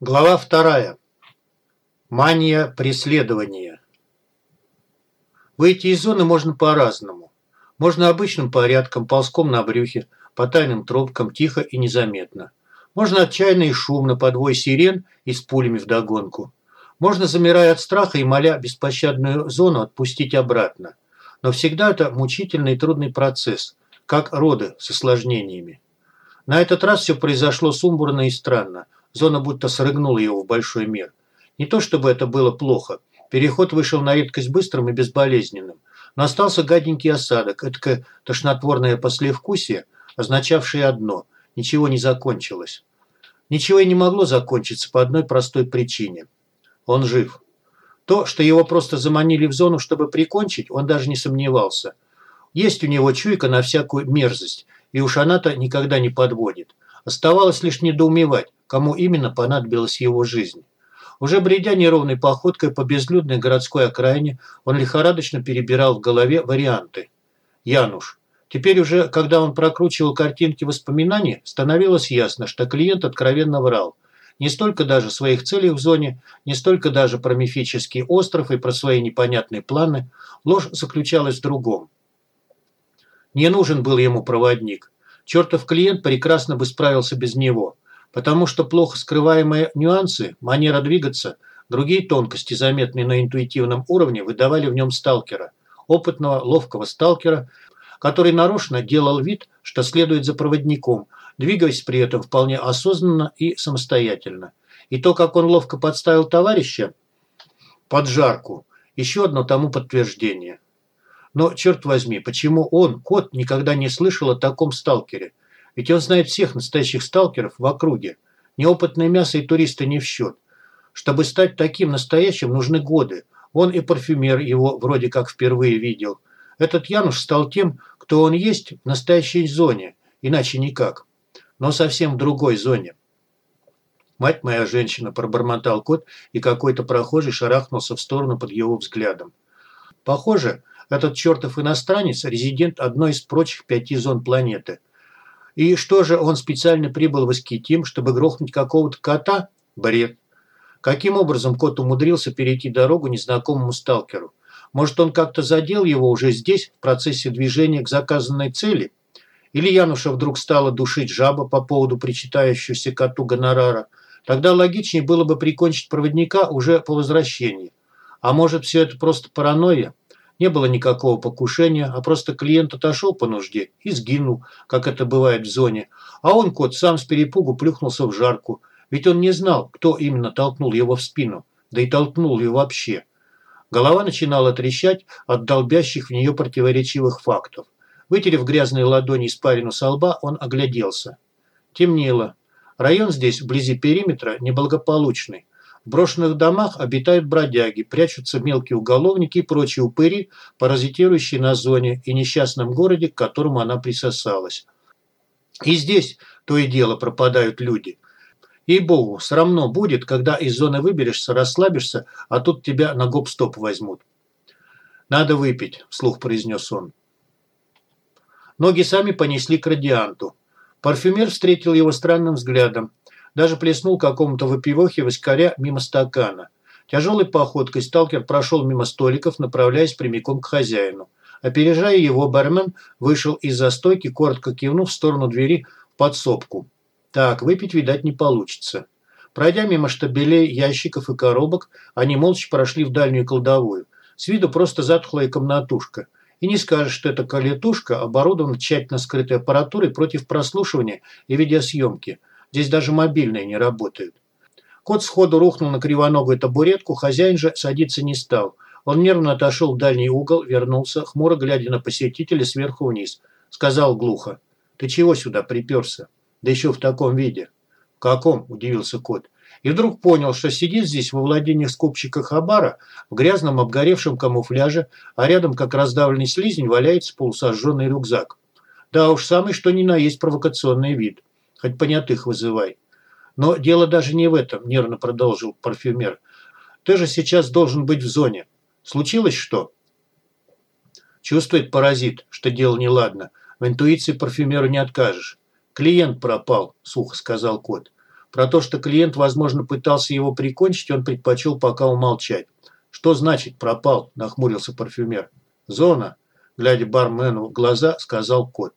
Глава вторая. Мания преследования. Выйти из зоны можно по-разному. Можно обычным порядком, ползком на брюхе, по тайным тропкам, тихо и незаметно. Можно отчаянно и шумно, под вой сирен и с пулями вдогонку. Можно, замирая от страха и моля беспощадную зону, отпустить обратно. Но всегда это мучительный и трудный процесс, как роды с осложнениями. На этот раз все произошло сумбурно и странно. Зона будто срыгнула его в большой мир. Не то чтобы это было плохо. Переход вышел на редкость быстрым и безболезненным. Но остался гаденький осадок, эдакое тошнотворное послевкусие, означавшее одно – ничего не закончилось. Ничего и не могло закончиться по одной простой причине. Он жив. То, что его просто заманили в зону, чтобы прикончить, он даже не сомневался. Есть у него чуйка на всякую мерзость, и уж она-то никогда не подводит. Оставалось лишь недоумевать, кому именно понадобилась его жизнь. Уже бредя неровной походкой по безлюдной городской окраине, он лихорадочно перебирал в голове варианты. Януш. Теперь уже, когда он прокручивал картинки воспоминаний, становилось ясно, что клиент откровенно врал. Не столько даже своих целей в зоне, не столько даже про мифический остров и про свои непонятные планы. Ложь заключалась в другом. Не нужен был ему проводник. Чертов клиент прекрасно бы справился без него. Потому что плохо скрываемые нюансы, манера двигаться, другие тонкости, заметные на интуитивном уровне, выдавали в нем сталкера. Опытного, ловкого сталкера, который нарочно делал вид, что следует за проводником, двигаясь при этом вполне осознанно и самостоятельно. И то, как он ловко подставил товарища под жарку, еще одно тому подтверждение. Но, черт возьми, почему он, кот, никогда не слышал о таком сталкере – ведь он знает всех настоящих сталкеров в округе. Неопытное мясо и туристы не в счет. Чтобы стать таким настоящим, нужны годы. Он и парфюмер его вроде как впервые видел. Этот Януш стал тем, кто он есть в настоящей зоне, иначе никак. Но совсем в другой зоне. «Мать моя женщина», – пробормотал кот, и какой-то прохожий шарахнулся в сторону под его взглядом. Похоже, этот чертов иностранец – резидент одной из прочих пяти зон планеты – и что же, он специально прибыл в Аскетим, чтобы грохнуть какого-то кота? Бред. Каким образом кот умудрился перейти дорогу незнакомому сталкеру? Может, он как-то задел его уже здесь, в процессе движения к заказанной цели? Или Януша вдруг стала душить жаба по поводу причитающегося коту гонорара? Тогда логичнее было бы прикончить проводника уже по возвращении. А может, все это просто паранойя? Не было никакого покушения, а просто клиент отошел по нужде и сгинул, как это бывает в зоне. А он, кот, сам с перепугу плюхнулся в жарку. Ведь он не знал, кто именно толкнул его в спину. Да и толкнул ли вообще. Голова начинала трещать от долбящих в нее противоречивых фактов. Вытерев грязные ладони испарину со лба, он огляделся. Темнело. Район здесь, вблизи периметра, неблагополучный. В брошенных домах обитают бродяги, прячутся мелкие уголовники и прочие упыри, паразитирующие на зоне и несчастном городе, к которому она присосалась. И здесь то и дело пропадают люди. Ей-богу, срамно будет, когда из зоны выберешься, расслабишься, а тут тебя на гоп-стоп возьмут. «Надо выпить», – вслух произнес он. Ноги сами понесли к радианту. Парфюмер встретил его странным взглядом. Даже плеснул какому-то выпивохе воскаря мимо стакана. Тяжелой походкой сталкер прошел мимо столиков, направляясь прямиком к хозяину. Опережая его, бармен вышел из-за стойки, коротко кивнув в сторону двери в подсобку. Так, выпить, видать, не получится. Пройдя мимо штабелей, ящиков и коробок, они молча прошли в дальнюю кладовую. С виду просто затхлая комнатушка. И не скажешь, что это калитушка, оборудована тщательно скрытой аппаратурой против прослушивания и видеосъемки – Здесь даже мобильные не работают. Кот сходу рухнул на кривоногую табуретку, хозяин же садиться не стал. Он нервно отошел в дальний угол, вернулся, хмуро глядя на посетителя сверху вниз. Сказал глухо. «Ты чего сюда приперся? Да еще в таком виде». «В каком?» – удивился кот. И вдруг понял, что сидит здесь во владениях скупщика Хабара в грязном обгоревшем камуфляже, а рядом, как раздавленный слизень, валяется полусожженный рюкзак. Да уж, самый что ни на есть провокационный вид. Хоть понятых вызывай. Но дело даже не в этом, нервно продолжил парфюмер. Ты же сейчас должен быть в зоне. Случилось что? Чувствует паразит, что дело неладно. В интуиции парфюмеру не откажешь. Клиент пропал, сухо сказал кот. Про то, что клиент, возможно, пытался его прикончить, он предпочел пока умолчать. «Что значит пропал?» – нахмурился парфюмер. «Зона», – глядя бармену в глаза, сказал кот.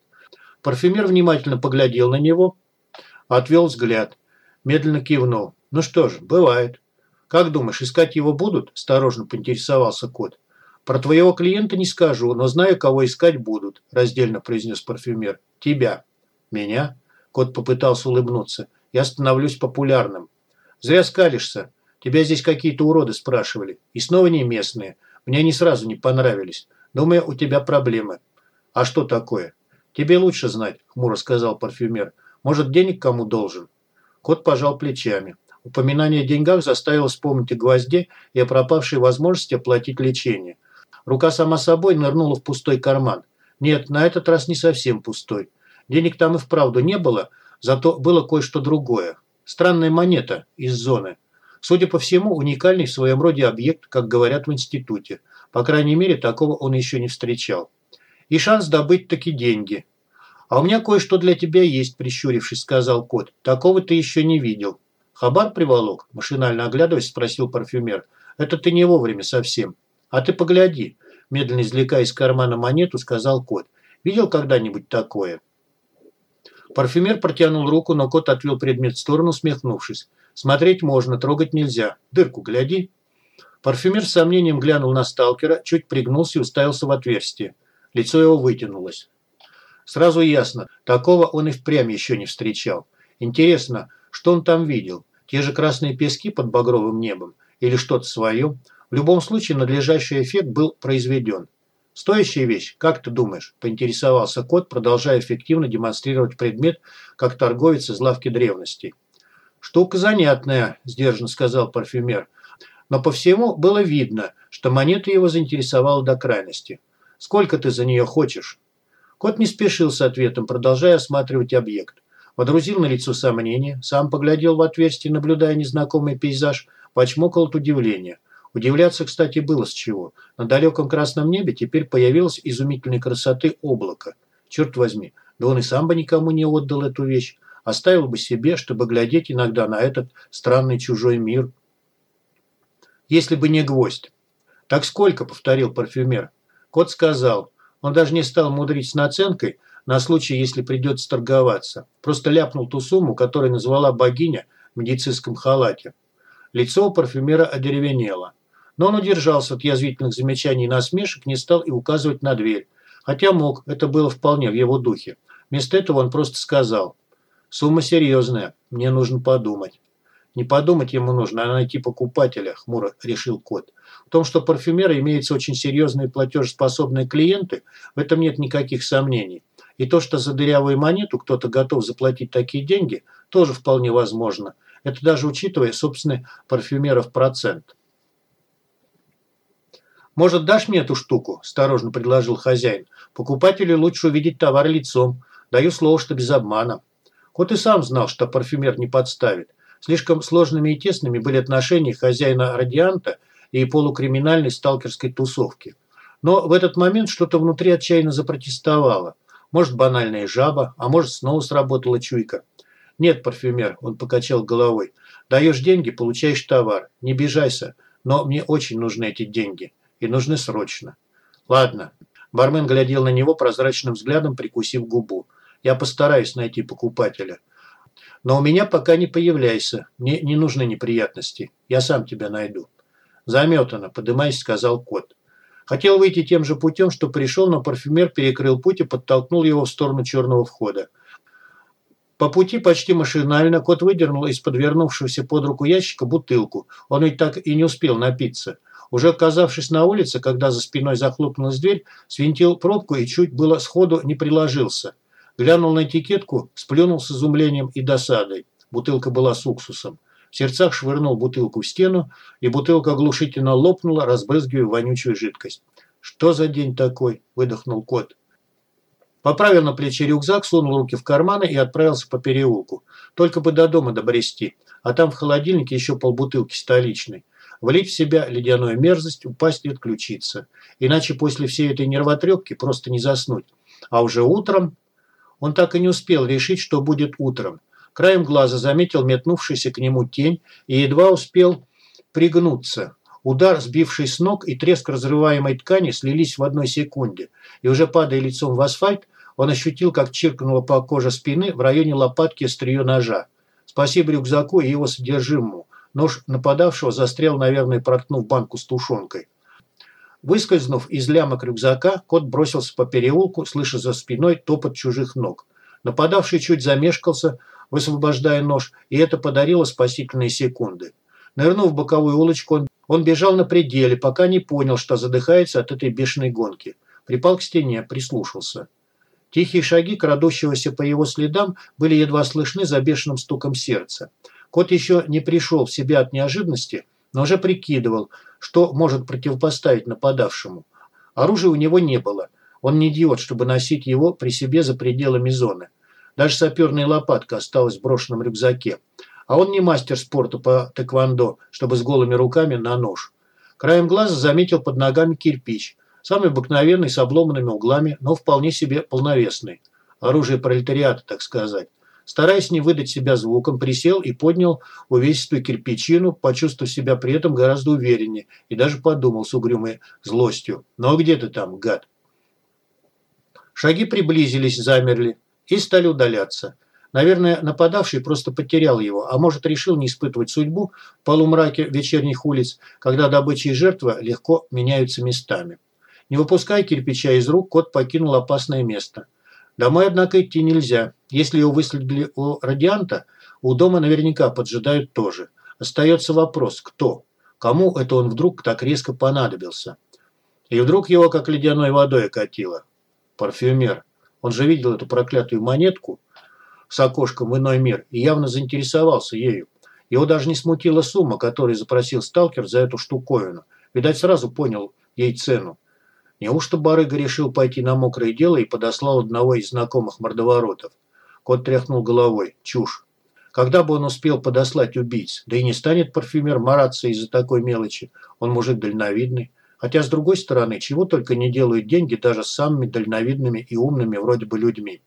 Парфюмер внимательно поглядел на него, отвел взгляд, медленно кивнул. «Ну что ж, бывает». «Как думаешь, искать его будут?» – осторожно поинтересовался кот. «Про твоего клиента не скажу, но знаю, кого искать будут», – раздельно произнес парфюмер. «Тебя». «Меня?» – кот попытался улыбнуться. «Я становлюсь популярным». «Зря скалишься. Тебя здесь какие-то уроды спрашивали. И снова не местные. Мне они сразу не понравились. Думаю, у тебя проблемы». «А что такое?» «Тебе лучше знать», – хмуро сказал парфюмер. «Может, денег кому должен?» Кот пожал плечами. Упоминание о деньгах заставило вспомнить о гвозде и о пропавшей возможности оплатить лечение. Рука сама собой нырнула в пустой карман. Нет, на этот раз не совсем пустой. Денег там и вправду не было, зато было кое-что другое. Странная монета из зоны. Судя по всему, уникальный в своем роде объект, как говорят в институте. По крайней мере, такого он еще не встречал. И шанс добыть таки деньги. «А у меня кое-что для тебя есть», – прищурившись, сказал кот. «Такого ты еще не видел». «Хабар приволок?» – машинально оглядываясь, спросил парфюмер. «Это ты не вовремя совсем». «А ты погляди», – медленно извлекая из кармана монету, сказал кот. «Видел когда-нибудь такое?» Парфюмер протянул руку, но кот отвел предмет в сторону, смехнувшись. «Смотреть можно, трогать нельзя. Дырку гляди». Парфюмер с сомнением глянул на сталкера, чуть пригнулся и уставился в отверстие. Лицо его вытянулось. Сразу ясно, такого он и впрямь еще не встречал. Интересно, что он там видел? Те же красные пески под багровым небом? Или что-то свое? В любом случае, надлежащий эффект был произведен. «Стоящая вещь, как ты думаешь?» – поинтересовался кот, продолжая эффективно демонстрировать предмет, как торговец из лавки древностей. «Штука занятная», – сдержанно сказал парфюмер. Но по всему было видно, что монета его заинтересовала до крайности. «Сколько ты за нее хочешь?» Кот не спешил с ответом, продолжая осматривать объект. Водрузил на лицо сомнение, сам поглядел в отверстие, наблюдая незнакомый пейзаж, почмокал от удивления. Удивляться, кстати, было с чего. На далеком красном небе теперь появилось изумительной красоты облако. Черт возьми, да он и сам бы никому не отдал эту вещь. Оставил бы себе, чтобы глядеть иногда на этот странный чужой мир. Если бы не гвоздь. «Так сколько?» – повторил парфюмер. Кот сказал – он даже не стал мудрить с наценкой на случай, если придется торговаться. Просто ляпнул ту сумму, которую назвала богиня в медицинском халате. Лицо у парфюмера одеревенело. Но он удержался от язвительных замечаний и насмешек, не стал и указывать на дверь. Хотя мог, это было вполне в его духе. Вместо этого он просто сказал. «Сумма серьезная, мне нужно подумать». Не подумать ему нужно, а найти покупателя, хмуро решил кот. В том, что парфюмеры имеются очень серьезные платежеспособные клиенты, в этом нет никаких сомнений. И то, что за дырявую монету кто-то готов заплатить такие деньги, тоже вполне возможно. Это даже учитывая собственный парфюмеров процент. «Может, дашь мне эту штуку?» – осторожно предложил хозяин. «Покупателю лучше увидеть товар лицом. Даю слово, что без обмана». Кот и сам знал, что парфюмер не подставит. Слишком сложными и тесными были отношения хозяина радианта и полукриминальной сталкерской тусовки. Но в этот момент что-то внутри отчаянно запротестовало. Может, банальная жаба, а может, снова сработала чуйка. «Нет, парфюмер», – он покачал головой. «Даешь деньги, получаешь товар. Не бежайся, но мне очень нужны эти деньги. И нужны срочно». «Ладно». Бармен глядел на него прозрачным взглядом, прикусив губу. «Я постараюсь найти покупателя. Но у меня пока не появляйся. Мне не нужны неприятности. Я сам тебя найду». «Заметано», – подымаясь, сказал кот. Хотел выйти тем же путем, что пришел, но парфюмер перекрыл путь и подтолкнул его в сторону черного входа. По пути почти машинально кот выдернул из подвернувшегося под руку ящика бутылку. Он ведь так и не успел напиться. Уже оказавшись на улице, когда за спиной захлопнулась дверь, свинтил пробку и чуть было сходу не приложился – Глянул на этикетку, сплюнул с изумлением и досадой. Бутылка была с уксусом. В сердцах швырнул бутылку в стену, и бутылка оглушительно лопнула, разбрызгивая вонючую жидкость. «Что за день такой?» – выдохнул кот. Поправил на плече рюкзак, сунул руки в карманы и отправился по переулку. Только бы до дома добрести, а там в холодильнике еще полбутылки столичной. Влить в себя ледяную мерзость, упасть и отключиться. Иначе после всей этой нервотрепки просто не заснуть. А уже утром он так и не успел решить, что будет утром. Краем глаза заметил метнувшийся к нему тень и едва успел пригнуться. Удар, сбивший с ног, и треск разрываемой ткани слились в одной секунде. И уже падая лицом в асфальт, он ощутил, как чиркнуло по коже спины в районе лопатки острие ножа. Спасибо рюкзаку и его содержимому. Нож нападавшего застрял, наверное, проткнув банку с тушенкой. Выскользнув из лямок рюкзака, кот бросился по переулку, слыша за спиной топот чужих ног. Нападавший чуть замешкался, высвобождая нож, и это подарило спасительные секунды. Нырнув в боковую улочку, он, он бежал на пределе, пока не понял, что задыхается от этой бешеной гонки. Припал к стене, прислушался. Тихие шаги, крадущегося по его следам, были едва слышны за бешеным стуком сердца. Кот еще не пришел в себя от неожиданности, но уже прикидывал, что может противопоставить нападавшему. Оружия у него не было. Он не идиот, чтобы носить его при себе за пределами зоны. Даже саперная лопатка осталась в брошенном рюкзаке. А он не мастер спорта по тэквондо, чтобы с голыми руками на нож. Краем глаза заметил под ногами кирпич. Самый обыкновенный, с обломанными углами, но вполне себе полновесный. Оружие пролетариата, так сказать. Стараясь не выдать себя звуком, присел и поднял увесистую кирпичину, почувствовав себя при этом гораздо увереннее и даже подумал с угрюмой злостью. «Ну а где ты там, гад?» Шаги приблизились, замерли и стали удаляться. Наверное, нападавший просто потерял его, а может решил не испытывать судьбу в полумраке вечерних улиц, когда добыча и жертва легко меняются местами. Не выпуская кирпича из рук, кот покинул опасное место. Домой, однако, идти нельзя. Если его выследили у радианта, у дома наверняка поджидают тоже. Остается вопрос, кто? Кому это он вдруг так резко понадобился? И вдруг его как ледяной водой окатило. Парфюмер. Он же видел эту проклятую монетку с окошком в иной мир и явно заинтересовался ею. Его даже не смутила сумма, которую запросил сталкер за эту штуковину. Видать, сразу понял ей цену. Неужто барыга решил пойти на мокрое дело и подослал одного из знакомых мордоворотов? Кот тряхнул головой. Чушь. Когда бы он успел подослать убийц? Да и не станет парфюмер мараться из-за такой мелочи. Он мужик дальновидный. Хотя, с другой стороны, чего только не делают деньги даже с самыми дальновидными и умными вроде бы людьми.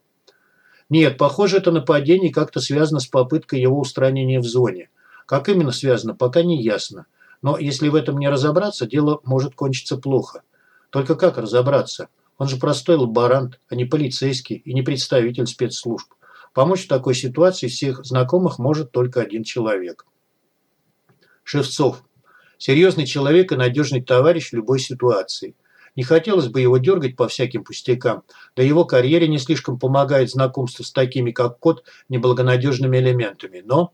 Нет, похоже, это нападение как-то связано с попыткой его устранения в зоне. Как именно связано, пока не ясно. Но если в этом не разобраться, дело может кончиться плохо. Только как разобраться? Он же простой лаборант, а не полицейский и не представитель спецслужб. Помочь в такой ситуации всех знакомых может только один человек. Шевцов. Серьезный человек и надежный товарищ в любой ситуации. Не хотелось бы его дергать по всяким пустякам, да его карьере не слишком помогает знакомство с такими, как кот, неблагонадежными элементами. Но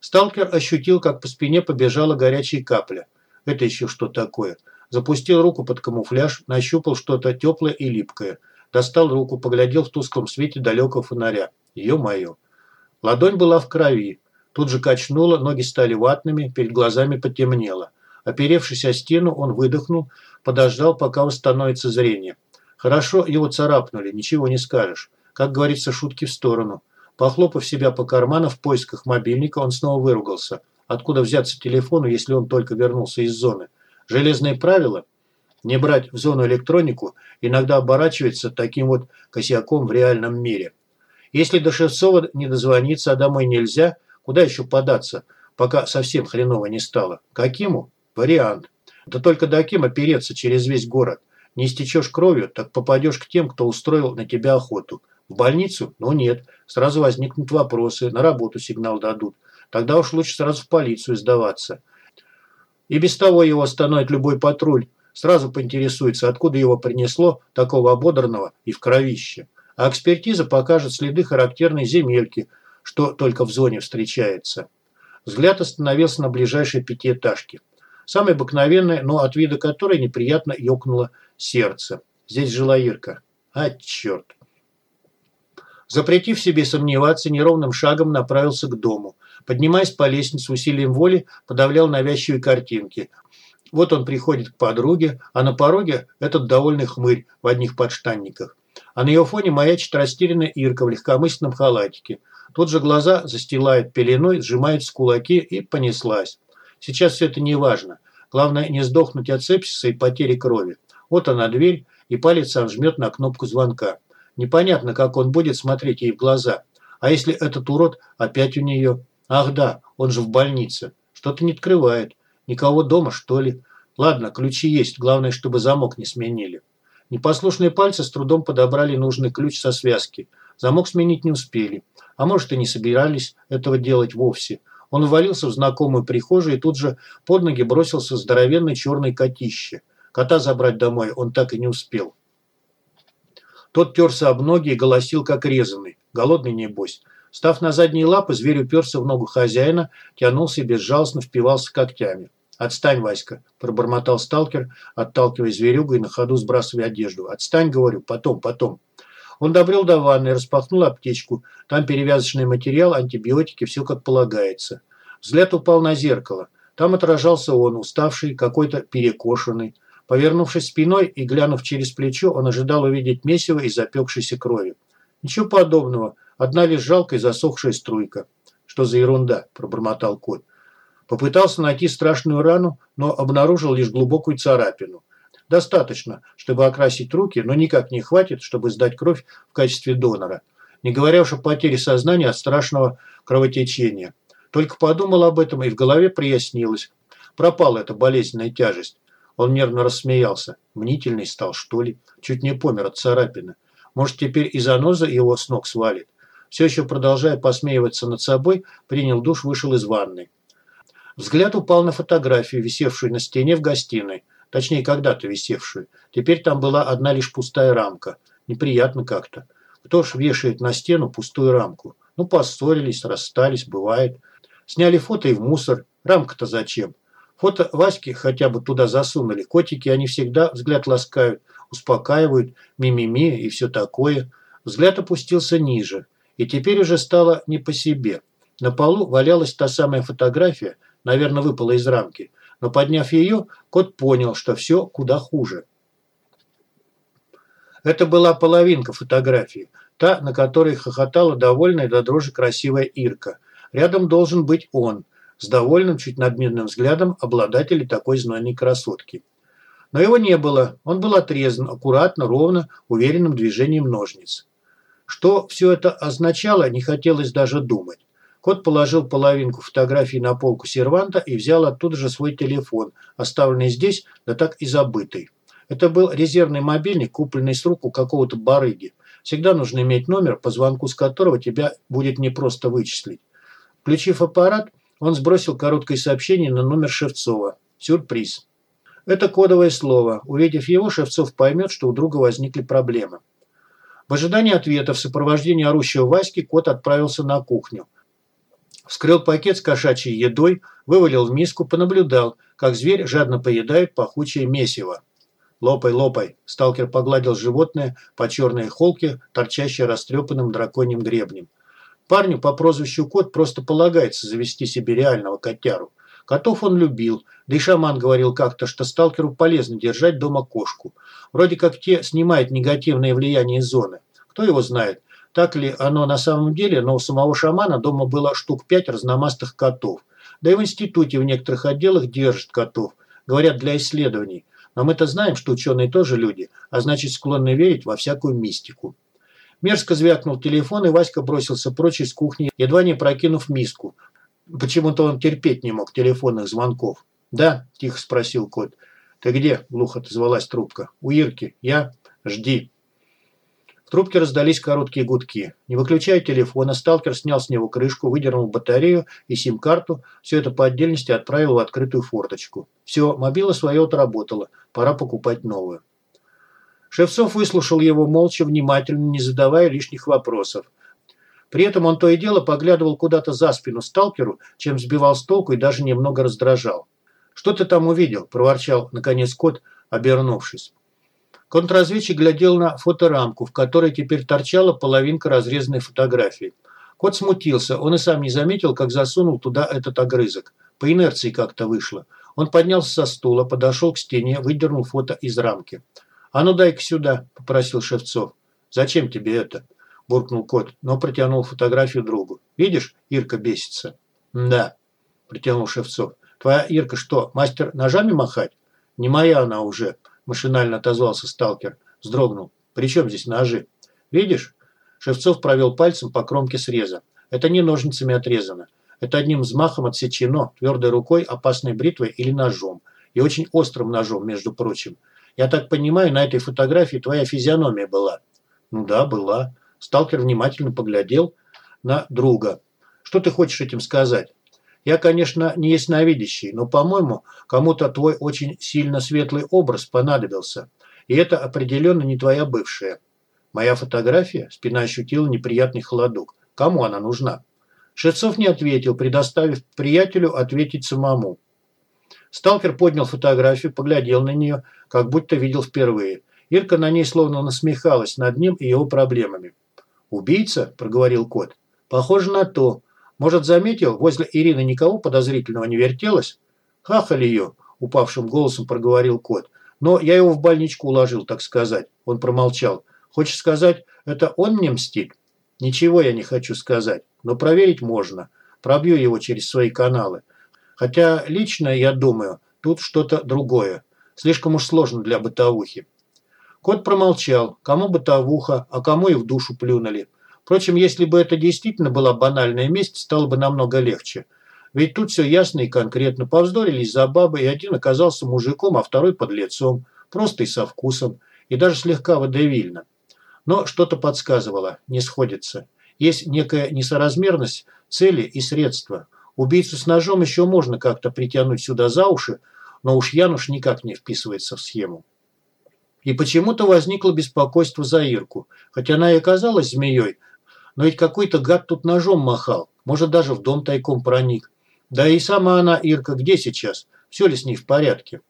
сталкер ощутил, как по спине побежала горячая капля. Это еще что такое? Запустил руку под камуфляж, нащупал что-то теплое и липкое. Достал руку, поглядел в тусклом свете далекого фонаря. Ё-моё. Ладонь была в крови. Тут же качнула, ноги стали ватными, перед глазами потемнело. Оперевшись о стену, он выдохнул, подождал, пока восстановится зрение. Хорошо его царапнули, ничего не скажешь. Как говорится, шутки в сторону. Похлопав себя по карману в поисках мобильника, он снова выругался. Откуда взяться телефону, если он только вернулся из зоны? Железные правила не брать в зону электронику иногда оборачивается таким вот косяком в реальном мире. Если до Шевцова не дозвониться, а домой нельзя, куда еще податься, пока совсем хреново не стало? Какиму? Вариант. Да только до Акима переться через весь город. Не истечешь кровью, так попадешь к тем, кто устроил на тебя охоту. В больницу? Ну нет. Сразу возникнут вопросы, на работу сигнал дадут. Тогда уж лучше сразу в полицию сдаваться. И без того его остановит любой патруль. Сразу поинтересуется, откуда его принесло, такого ободранного и в кровище. А экспертиза покажет следы характерной земельки, что только в зоне встречается. Взгляд остановился на ближайшей пятиэтажке. Самой обыкновенной, но от вида которой неприятно ёкнуло сердце. Здесь жила Ирка. А, черт. Запретив себе сомневаться, неровным шагом направился к дому. Поднимаясь по лестнице усилием воли, подавлял навязчивые картинки. Вот он приходит к подруге, а на пороге этот довольный хмырь в одних подштанниках. А на ее фоне маячит растерянная Ирка в легкомысленном халатике. Тут же глаза застилает пеленой, сжимаются кулаки и понеслась. Сейчас все это не важно. Главное не сдохнуть от сепсиса и потери крови. Вот она дверь, и палец сам жмет на кнопку звонка. Непонятно, как он будет смотреть ей в глаза. А если этот урод опять у нее? Ах да, он же в больнице. Что-то не открывает. Никого дома, что ли? Ладно, ключи есть, главное, чтобы замок не сменили. Непослушные пальцы с трудом подобрали нужный ключ со связки. Замок сменить не успели. А может и не собирались этого делать вовсе. Он увалился в знакомую прихожую и тут же под ноги бросился здоровенный черный котище. Кота забрать домой он так и не успел. Тот терся об ноги и голосил, как резанный. Голодный небось. Став на задние лапы, зверь уперся в ногу хозяина, тянулся и безжалостно впивался когтями. «Отстань, Васька!» – пробормотал сталкер, отталкивая зверюгу и на ходу сбрасывая одежду. «Отстань, говорю, потом, потом!» Он добрел до ванны, распахнул аптечку. Там перевязочный материал, антибиотики, все как полагается. Взгляд упал на зеркало. Там отражался он, уставший, какой-то перекошенный. Повернувшись спиной и глянув через плечо, он ожидал увидеть месиво и запекшейся крови. Ничего подобного. Одна лишь жалкая засохшая струйка. «Что за ерунда?» – пробормотал кот. Попытался найти страшную рану, но обнаружил лишь глубокую царапину. Достаточно, чтобы окрасить руки, но никак не хватит, чтобы сдать кровь в качестве донора. Не говоря уж о потере сознания от страшного кровотечения. Только подумал об этом и в голове прояснилось. Пропала эта болезненная тяжесть. Он нервно рассмеялся. Мнительный стал, что ли? Чуть не помер от царапины. Может, теперь и заноза его с ног свалит? Все еще продолжая посмеиваться над собой, принял душ, вышел из ванной. Взгляд упал на фотографию, висевшую на стене в гостиной. Точнее, когда-то висевшую. Теперь там была одна лишь пустая рамка. Неприятно как-то. Кто ж вешает на стену пустую рамку? Ну, поссорились, расстались, бывает. Сняли фото и в мусор. Рамка-то зачем? Фото Васьки хотя бы туда засунули. Котики, они всегда взгляд ласкают, успокаивают, мимими и все такое. Взгляд опустился ниже. И теперь уже стало не по себе. На полу валялась та самая фотография, наверное, выпала из рамки – но подняв ее, кот понял, что все куда хуже. Это была половинка фотографии, та, на которой хохотала довольная до дрожи красивая Ирка. Рядом должен быть он, с довольным, чуть надменным взглядом обладателя такой знойной красотки. Но его не было, он был отрезан, аккуратно, ровно, уверенным движением ножниц. Что все это означало, не хотелось даже думать. Кот положил половинку фотографии на полку серванта и взял оттуда же свой телефон, оставленный здесь, да так и забытый. Это был резервный мобильник, купленный с рук у какого-то барыги. Всегда нужно иметь номер, по звонку с которого тебя будет непросто вычислить. Включив аппарат, он сбросил короткое сообщение на номер Шевцова. Сюрприз. Это кодовое слово. Увидев его, Шевцов поймет, что у друга возникли проблемы. В ожидании ответа в сопровождении орущего Васьки кот отправился на кухню. Вскрыл пакет с кошачьей едой, вывалил в миску, понаблюдал, как зверь жадно поедает пахучее месиво. «Лопай, лопай!» – сталкер погладил животное по черной холке, торчащей растрепанным драконьим гребнем. Парню по прозвищу Кот просто полагается завести себе реального котяру. Котов он любил, да и шаман говорил как-то, что сталкеру полезно держать дома кошку. Вроде как те снимают негативное влияние зоны. Кто его знает, так ли оно на самом деле, но у самого шамана дома было штук пять разномастых котов. Да и в институте в некоторых отделах держат котов. Говорят, для исследований. Но мы-то знаем, что ученые тоже люди, а значит склонны верить во всякую мистику. Мерзко звякнул телефон, и Васька бросился прочь из кухни, едва не прокинув миску. Почему-то он терпеть не мог телефонных звонков. «Да?» – тихо спросил кот. «Ты где?» – глухо отозвалась трубка. «У Ирки. Я? Жди» трубке раздались короткие гудки. Не выключая телефона, сталкер снял с него крышку, выдернул батарею и сим-карту. Все это по отдельности отправил в открытую форточку. Все, мобила свое отработала. Пора покупать новую. Шевцов выслушал его молча, внимательно, не задавая лишних вопросов. При этом он то и дело поглядывал куда-то за спину сталкеру, чем сбивал с толку и даже немного раздражал. «Что ты там увидел?» – проворчал, наконец, кот, обернувшись. Контрразведчик глядел на фоторамку, в которой теперь торчала половинка разрезанной фотографии. Кот смутился, он и сам не заметил, как засунул туда этот огрызок. По инерции как-то вышло. Он поднялся со стула, подошел к стене, выдернул фото из рамки. «А ну дай-ка сюда», – попросил Шевцов. «Зачем тебе это?» – буркнул кот, но протянул фотографию другу. «Видишь, Ирка бесится». «Да», – протянул Шевцов. «Твоя Ирка что, мастер ножами махать?» «Не моя она уже», – машинально отозвался сталкер. Вздрогнул. «При чем здесь ножи?» «Видишь?» Шевцов провел пальцем по кромке среза. Это не ножницами отрезано. Это одним взмахом отсечено, твердой рукой, опасной бритвой или ножом. И очень острым ножом, между прочим. Я так понимаю, на этой фотографии твоя физиономия была. Ну да, была. Сталкер внимательно поглядел на друга. Что ты хочешь этим сказать? Я, конечно, не ясновидящий, но, по-моему, кому-то твой очень сильно светлый образ понадобился. И это определенно не твоя бывшая. Моя фотография? Спина ощутила неприятный холодок. Кому она нужна? Шевцов не ответил, предоставив приятелю ответить самому. Сталкер поднял фотографию, поглядел на нее, как будто видел впервые. Ирка на ней словно насмехалась над ним и его проблемами. «Убийца?» – проговорил кот. «Похоже на то. Может, заметил, возле Ирины никого подозрительного не вертелось?» «Хахали ее!» – упавшим голосом проговорил кот. «Но я его в больничку уложил, так сказать». Он промолчал. «Хочешь сказать, это он мне мстит?» «Ничего я не хочу сказать, но проверить можно. Пробью его через свои каналы. Хотя лично я думаю, тут что-то другое. Слишком уж сложно для бытовухи». Кот промолчал. Кому бытовуха, а кому и в душу плюнули. Впрочем, если бы это действительно была банальная месть, стало бы намного легче. Ведь тут все ясно и конкретно. Повздорились за бабы, и один оказался мужиком, а второй подлецом. Просто и со вкусом. И даже слегка водевильно. Но что-то подсказывало. Не сходится. Есть некая несоразмерность цели и средства. Убийцу с ножом еще можно как-то притянуть сюда за уши, но уж Януш никак не вписывается в схему. И почему-то возникло беспокойство за Ирку. Хотя она и оказалась змеей, но ведь какой-то гад тут ножом махал. Может, даже в дом тайком проник. Да и сама она, Ирка, где сейчас? Все ли с ней в порядке?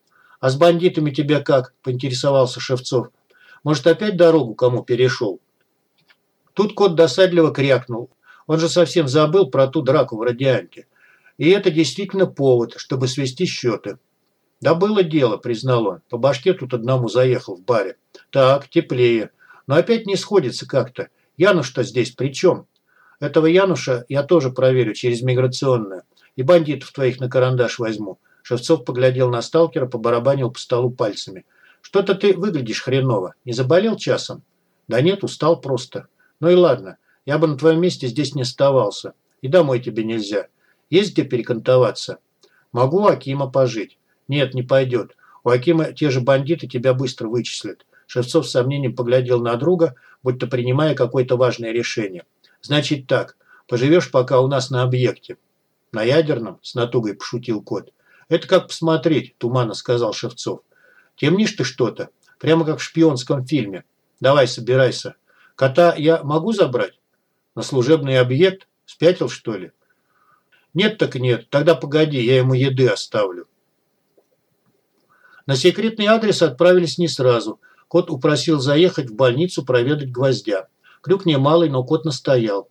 А с бандитами тебя как? Поинтересовался Шевцов. Может, опять дорогу кому перешел? Тут кот досадливо крякнул. Он же совсем забыл про ту драку в радианте. И это действительно повод, чтобы свести счеты. Да было дело, признал он. По башке тут одному заехал в баре. Так, теплее. Но опять не сходится как-то. Януш-то здесь при чем? Этого Януша я тоже проверю через миграционную. И бандитов твоих на карандаш возьму. Шевцов поглядел на сталкера, побарабанил по столу пальцами. Что-то ты выглядишь хреново. Не заболел часом? Да нет, устал просто. Ну и ладно. Я бы на твоем месте здесь не оставался. И домой тебе нельзя. Есть где перекантоваться? Могу Акима пожить. Нет, не пойдет. У Акима те же бандиты тебя быстро вычислят. Шевцов с сомнением поглядел на друга, будто принимая какое-то важное решение. «Значит так, поживешь пока у нас на объекте». «На ядерном?» – с натугой пошутил кот. «Это как посмотреть», – туманно сказал Шевцов. «Темнишь ты что-то, прямо как в шпионском фильме. Давай, собирайся. Кота я могу забрать? На служебный объект? Спятил, что ли?» «Нет так нет, тогда погоди, я ему еды оставлю». На секретный адрес отправились не сразу – Кот упросил заехать в больницу проведать гвоздя. Крюк немалый, но кот настоял.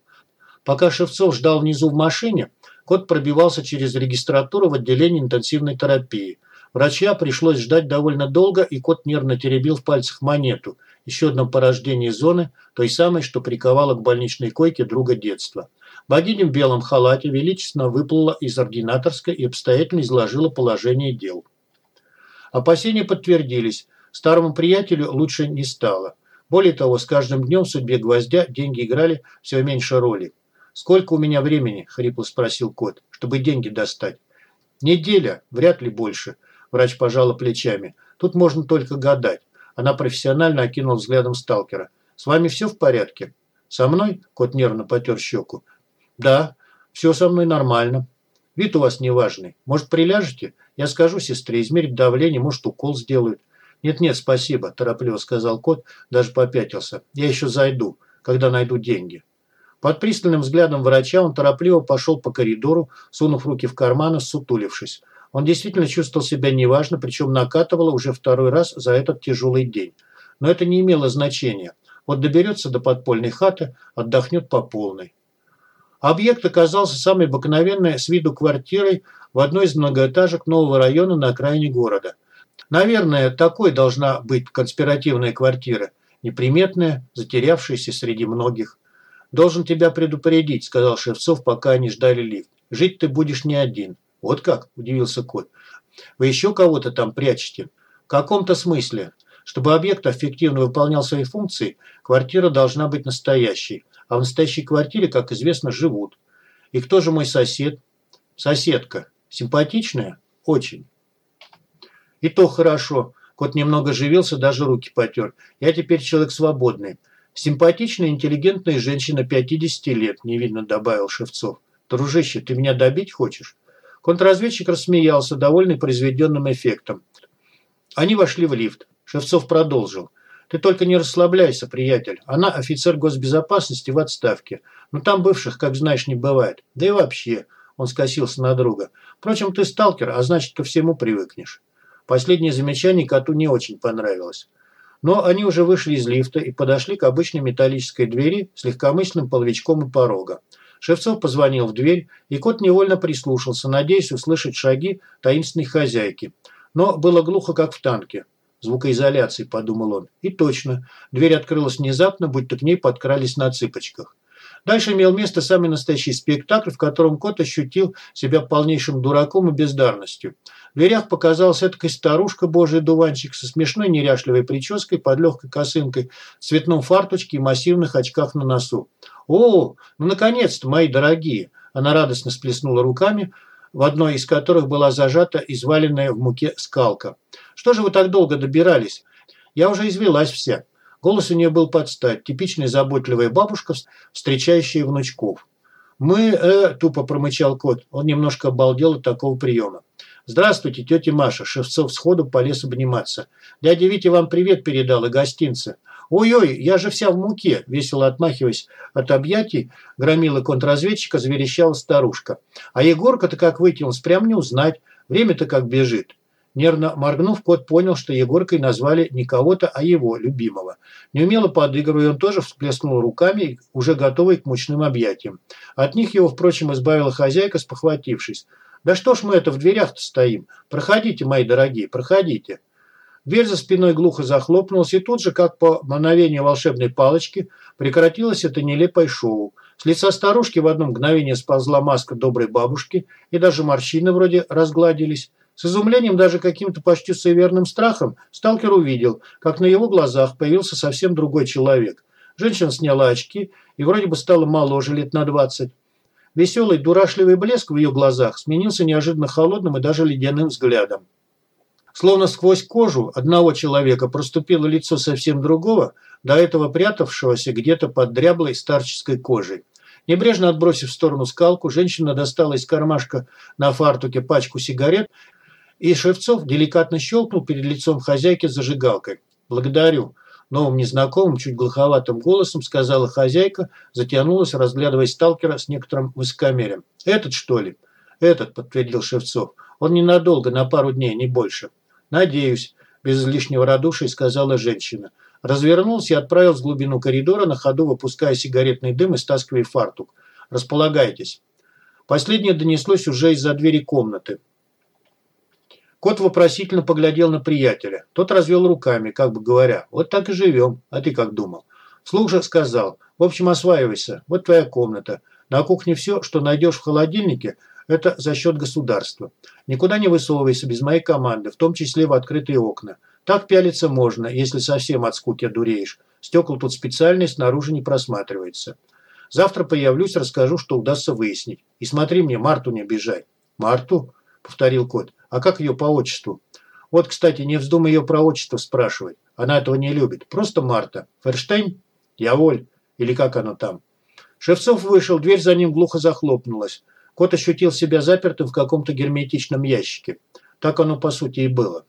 Пока Шевцов ждал внизу в машине, кот пробивался через регистратуру в отделении интенсивной терапии. Врача пришлось ждать довольно долго, и кот нервно теребил в пальцах монету, еще одно порождение зоны, той самой, что приковала к больничной койке друга детства. Богиня в белом халате величественно выплыла из ординаторской и обстоятельно изложила положение дел. Опасения подтвердились. Старому приятелю лучше не стало. Более того, с каждым днем в судьбе гвоздя деньги играли все меньше роли. «Сколько у меня времени?» – хрипло спросил кот, – «чтобы деньги достать». «Неделя, вряд ли больше», – врач пожала плечами. «Тут можно только гадать». Она профессионально окинула взглядом сталкера. «С вами все в порядке?» «Со мной?» – кот нервно потер щеку. «Да, все со мной нормально. Вид у вас неважный. Может, приляжете? Я скажу сестре, измерить давление, может, укол сделают. «Нет-нет, спасибо», – торопливо сказал кот, даже попятился. «Я еще зайду, когда найду деньги». Под пристальным взглядом врача он торопливо пошел по коридору, сунув руки в карманы, сутулившись. Он действительно чувствовал себя неважно, причем накатывало уже второй раз за этот тяжелый день. Но это не имело значения. Вот доберется до подпольной хаты, отдохнет по полной. Объект оказался самой обыкновенной с виду квартирой в одной из многоэтажек нового района на окраине города. Наверное, такой должна быть конспиративная квартира. Неприметная, затерявшаяся среди многих. «Должен тебя предупредить», – сказал Шевцов, пока они ждали лифт. «Жить ты будешь не один». «Вот как?» – удивился кот. «Вы еще кого-то там прячете?» «В каком-то смысле. Чтобы объект эффективно выполнял свои функции, квартира должна быть настоящей. а в настоящей квартире, как известно, живут. И кто же мой сосед? Соседка. Симпатичная? Очень. И то хорошо. Кот немного живился, даже руки потер. Я теперь человек свободный. Симпатичная, интеллигентная женщина 50 лет, невинно добавил Шевцов. Дружище, ты меня добить хочешь? Контрразведчик рассмеялся, довольный произведенным эффектом. Они вошли в лифт. Шевцов продолжил. Ты только не расслабляйся, приятель. Она офицер госбезопасности в отставке. Но там бывших, как знаешь, не бывает. Да и вообще, он скосился на друга. Впрочем, ты сталкер, а значит, ко всему привыкнешь. Последнее замечание коту не очень понравилось. Но они уже вышли из лифта и подошли к обычной металлической двери с легкомысленным половичком у порога. Шевцов позвонил в дверь, и кот невольно прислушался, надеясь услышать шаги таинственной хозяйки. Но было глухо, как в танке звукоизоляции», – подумал он. И точно, дверь открылась внезапно, будто к ней подкрались на цыпочках. Дальше имел место самый настоящий спектакль, в котором кот ощутил себя полнейшим дураком и бездарностью. В дверях показалась эта старушка, божий дуванчик, со смешной неряшливой прической, под легкой косынкой, цветном фарточке и массивных очках на носу. «О, ну наконец-то, мои дорогие!» Она радостно сплеснула руками, в одной из которых была зажата изваленная в муке скалка. «Что же вы так долго добирались? Я уже извелась вся». Голос у нее был под стать, типичная заботливая бабушка, встречающая внучков. «Мы...» э, – тупо промычал кот. Он немножко обалдел от такого приема. «Здравствуйте, тетя Маша!» Шевцов сходу полез обниматься. «Дядя Витя вам привет передал и гостинцы». «Ой-ой, я же вся в муке!» – весело отмахиваясь от объятий, громила контрразведчика, заверещала старушка. «А Егорка-то как вытянулся, прям не узнать. Время-то как бежит». Нервно моргнув, кот понял, что Егоркой назвали не кого-то, а его, любимого. Неумело подыгрывая, он тоже всплеснул руками, уже готовый к мучным объятиям. От них его, впрочем, избавила хозяйка, спохватившись. «Да что ж мы это в дверях-то стоим? Проходите, мои дорогие, проходите». Дверь за спиной глухо захлопнулась, и тут же, как по мановению волшебной палочки, прекратилось это нелепое шоу. С лица старушки в одно мгновение сползла маска доброй бабушки, и даже морщины вроде разгладились. С изумлением, даже каким-то почти суеверным страхом, сталкер увидел, как на его глазах появился совсем другой человек. Женщина сняла очки и вроде бы стала моложе лет на двадцать. Веселый, дурашливый блеск в ее глазах сменился неожиданно холодным и даже ледяным взглядом. Словно сквозь кожу одного человека проступило лицо совсем другого, до этого прятавшегося где-то под дряблой старческой кожей. Небрежно отбросив в сторону скалку, женщина достала из кармашка на фартуке пачку сигарет, и Шевцов деликатно щелкнул перед лицом хозяйки зажигалкой. «Благодарю», – новым незнакомым, чуть глуховатым голосом сказала хозяйка, затянулась, разглядывая сталкера с некоторым высокомерием. «Этот, что ли?» «Этот», – подтвердил Шевцов. «Он ненадолго, на пару дней, не больше». «Надеюсь», – без излишнего радушия сказала женщина. Развернулся и отправился в глубину коридора, на ходу выпуская сигаретный дым и стаскивая фартук. «Располагайтесь». Последнее донеслось уже из-за двери комнаты. Кот вопросительно поглядел на приятеля. Тот развел руками, как бы говоря, «Вот так и живем, а ты как думал?» Слух же сказал, «В общем, осваивайся, вот твоя комната. На кухне все, что найдешь в холодильнике, это за счет государства. Никуда не высовывайся без моей команды, в том числе в открытые окна. Так пялиться можно, если совсем от скуки одуреешь. Стекла тут специальные, снаружи не просматривается. Завтра появлюсь, расскажу, что удастся выяснить. И смотри мне, Марту не обижай. Марту? Повторил кот. А как ее по отчеству? Вот, кстати, не вздумай ее про отчество спрашивать. Она этого не любит. Просто Марта. Ферштейн? Я воль. Или как оно там? Шевцов вышел, дверь за ним глухо захлопнулась. Кот ощутил себя запертым в каком-то герметичном ящике. Так оно, по сути, и было.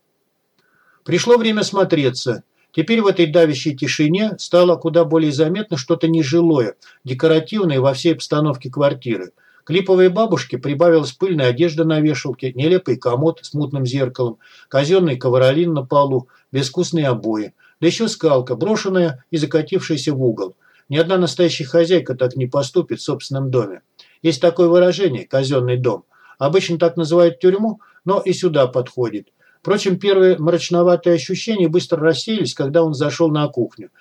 Пришло время смотреться. Теперь в этой давящей тишине стало куда более заметно что-то нежилое, декоративное во всей обстановке квартиры. К липовой бабушке прибавилась пыльная одежда на вешалке, нелепый комод с мутным зеркалом, казенный ковролин на полу, безвкусные обои. Да еще скалка, брошенная и закатившаяся в угол. Ни одна настоящая хозяйка так не поступит в собственном доме. Есть такое выражение «казенный дом». Обычно так называют тюрьму, но и сюда подходит. Впрочем, первые мрачноватые ощущения быстро рассеялись, когда он зашел на кухню.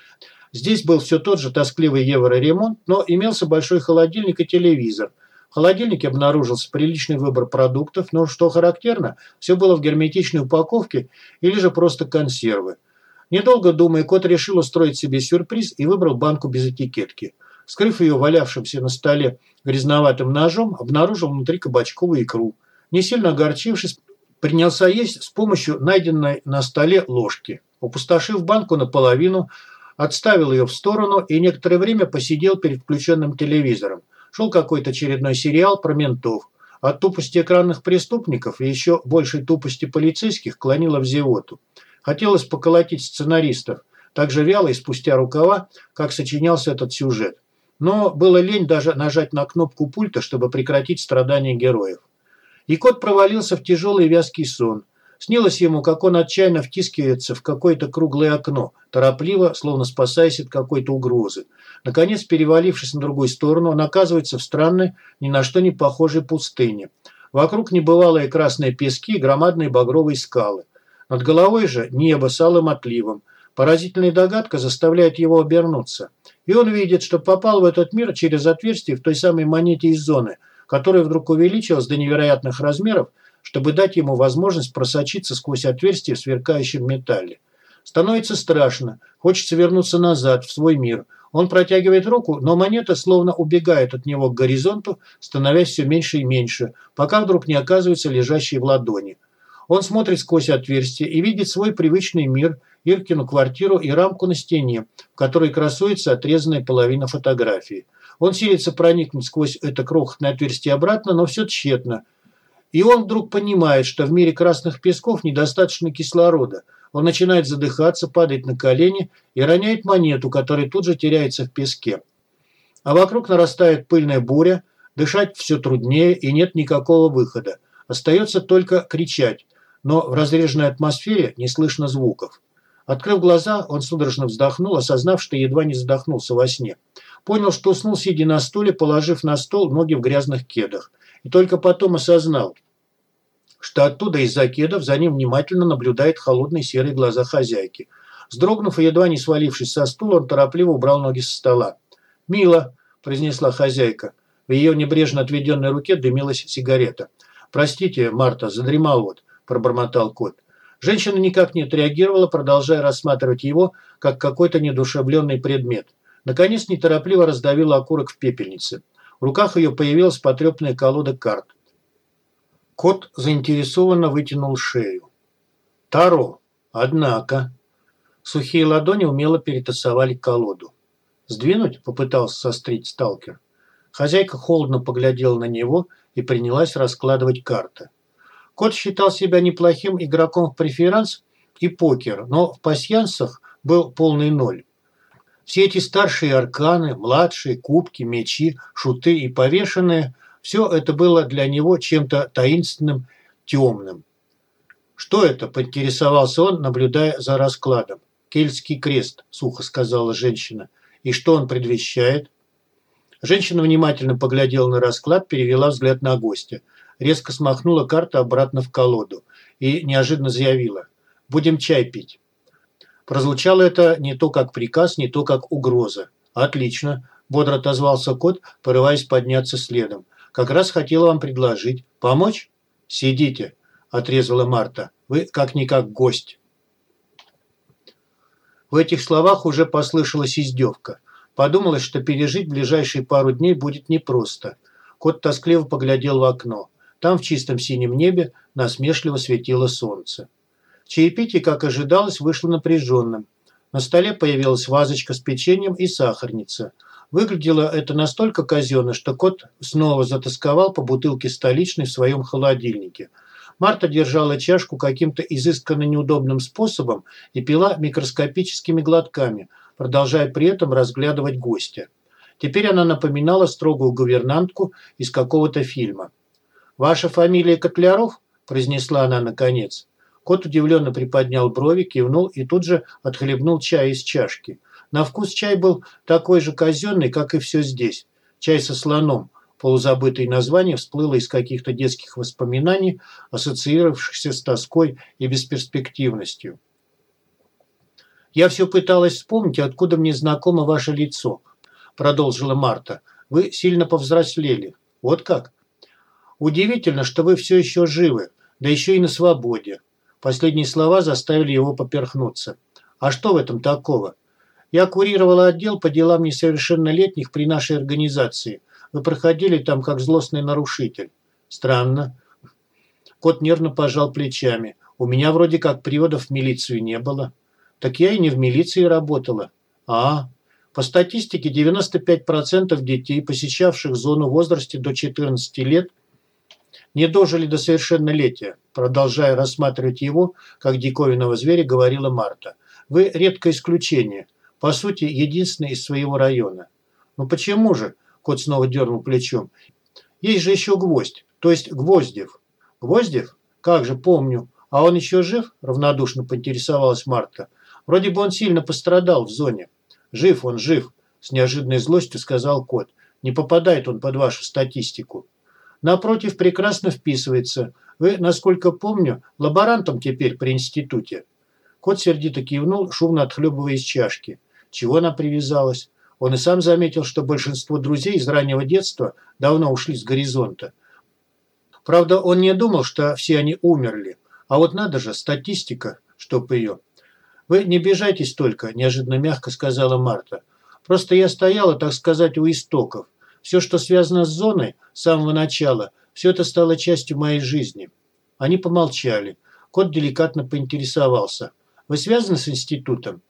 Здесь был все тот же тоскливый евроремонт, но имелся большой холодильник и телевизор. В холодильнике обнаружился приличный выбор продуктов, но, что характерно, все было в герметичной упаковке или же просто консервы. Недолго думая, кот решил устроить себе сюрприз и выбрал банку без этикетки. Скрыв ее валявшимся на столе грязноватым ножом, обнаружил внутри кабачковую икру. Не сильно огорчившись, принялся есть с помощью найденной на столе ложки. Опустошив банку наполовину, отставил ее в сторону и некоторое время посидел перед включенным телевизором. Шел какой-то очередной сериал про ментов. От тупости экранных преступников и еще большей тупости полицейских клонило в зевоту. Хотелось поколотить сценаристов, так же вяло и спустя рукава, как сочинялся этот сюжет. Но было лень даже нажать на кнопку пульта, чтобы прекратить страдания героев. И кот провалился в тяжелый вязкий сон. Снилось ему, как он отчаянно втискивается в какое-то круглое окно, торопливо, словно спасаясь от какой-то угрозы. Наконец, перевалившись на другую сторону, он оказывается в странной, ни на что не похожей пустыне. Вокруг небывалые красные пески и громадные багровые скалы. Над головой же небо с алым отливом. Поразительная догадка заставляет его обернуться. И он видит, что попал в этот мир через отверстие в той самой монете из зоны, которая вдруг увеличилась до невероятных размеров чтобы дать ему возможность просочиться сквозь отверстие в сверкающем металле. Становится страшно, хочется вернуться назад, в свой мир. Он протягивает руку, но монета словно убегает от него к горизонту, становясь все меньше и меньше, пока вдруг не оказывается лежащей в ладони. Он смотрит сквозь отверстие и видит свой привычный мир, Иркину квартиру и рамку на стене, в которой красуется отрезанная половина фотографии. Он силится проникнуть сквозь это крохотное отверстие обратно, но все тщетно. И он вдруг понимает, что в мире красных песков недостаточно кислорода. Он начинает задыхаться, падает на колени и роняет монету, которая тут же теряется в песке. А вокруг нарастает пыльная буря, дышать все труднее и нет никакого выхода. Остается только кричать, но в разреженной атмосфере не слышно звуков. Открыв глаза, он судорожно вздохнул, осознав, что едва не задохнулся во сне. Понял, что уснул, сидя на стуле, положив на стол ноги в грязных кедах. И только потом осознал, что оттуда из-за кедов за ним внимательно наблюдает холодные серые глаза хозяйки. Сдрогнув и едва не свалившись со стула, он торопливо убрал ноги со стола. «Мило», – произнесла хозяйка. В ее небрежно отведенной руке дымилась сигарета. «Простите, Марта, задремал вот», – пробормотал кот. Женщина никак не отреагировала, продолжая рассматривать его, как какой-то недушевленный предмет. Наконец, неторопливо раздавила окурок в пепельнице. В руках ее появилась потрепанная колода карт. Кот заинтересованно вытянул шею. «Таро! Однако!» Сухие ладони умело перетасовали колоду. «Сдвинуть?» – попытался сострить сталкер. Хозяйка холодно поглядела на него и принялась раскладывать карты. Кот считал себя неплохим игроком в преферанс и покер, но в пасьянсах был полный ноль. Все эти старшие арканы, младшие, кубки, мечи, шуты и повешенные все это было для него чем-то таинственным, темным. «Что это?» – поинтересовался он, наблюдая за раскладом. «Кельтский крест», – сухо сказала женщина. «И что он предвещает?» Женщина внимательно поглядела на расклад, перевела взгляд на гостя. Резко смахнула карту обратно в колоду и неожиданно заявила. «Будем чай пить». Прозвучало это не то как приказ, не то как угроза. «Отлично», – бодро отозвался кот, порываясь подняться следом. Как раз хотела вам предложить. Помочь? Сидите, отрезала Марта. Вы как-никак гость. В этих словах уже послышалась издевка. Подумалось, что пережить ближайшие пару дней будет непросто. Кот тоскливо поглядел в окно. Там в чистом синем небе насмешливо светило солнце. Чаепитие, как ожидалось, вышло напряженным. На столе появилась вазочка с печеньем и сахарница – Выглядело это настолько казенно, что кот снова затасковал по бутылке столичной в своем холодильнике. Марта держала чашку каким-то изысканно неудобным способом и пила микроскопическими глотками, продолжая при этом разглядывать гостя. Теперь она напоминала строгую гувернантку из какого-то фильма. «Ваша фамилия Котляров?» – произнесла она наконец. Кот удивленно приподнял брови, кивнул и тут же отхлебнул чай из чашки – на вкус чай был такой же казенный, как и все здесь. Чай со слоном. Полузабытое название всплыло из каких-то детских воспоминаний, ассоциировавшихся с тоской и бесперспективностью. «Я все пыталась вспомнить, откуда мне знакомо ваше лицо», – продолжила Марта. «Вы сильно повзрослели. Вот как?» «Удивительно, что вы все еще живы, да еще и на свободе». Последние слова заставили его поперхнуться. «А что в этом такого? Я курировала отдел по делам несовершеннолетних при нашей организации. Вы проходили там как злостный нарушитель. Странно. Кот нервно пожал плечами. У меня вроде как приводов в милицию не было. Так я и не в милиции работала. А, по статистике 95% детей, посещавших зону в возрасте до 14 лет, не дожили до совершеннолетия. Продолжая рассматривать его, как диковинного зверя, говорила Марта. Вы редкое исключение. По сути, единственный из своего района. Ну почему же? Кот снова дернул плечом. Есть же еще гвоздь, то есть Гвоздев. Гвоздев? Как же, помню. А он еще жив? Равнодушно поинтересовалась Марта. Вроде бы он сильно пострадал в зоне. Жив он, жив, с неожиданной злостью сказал кот. Не попадает он под вашу статистику. Напротив, прекрасно вписывается. Вы, насколько помню, лаборантом теперь при институте. Кот сердито кивнул, шумно отхлебывая из чашки. Чего она привязалась? Он и сам заметил, что большинство друзей из раннего детства давно ушли с горизонта. Правда, он не думал, что все они умерли. А вот надо же, статистика, чтоб ее. «Вы не бежайтесь только», – неожиданно мягко сказала Марта. «Просто я стояла, так сказать, у истоков. Все, что связано с зоной, с самого начала, все это стало частью моей жизни». Они помолчали. Кот деликатно поинтересовался. «Вы связаны с институтом?»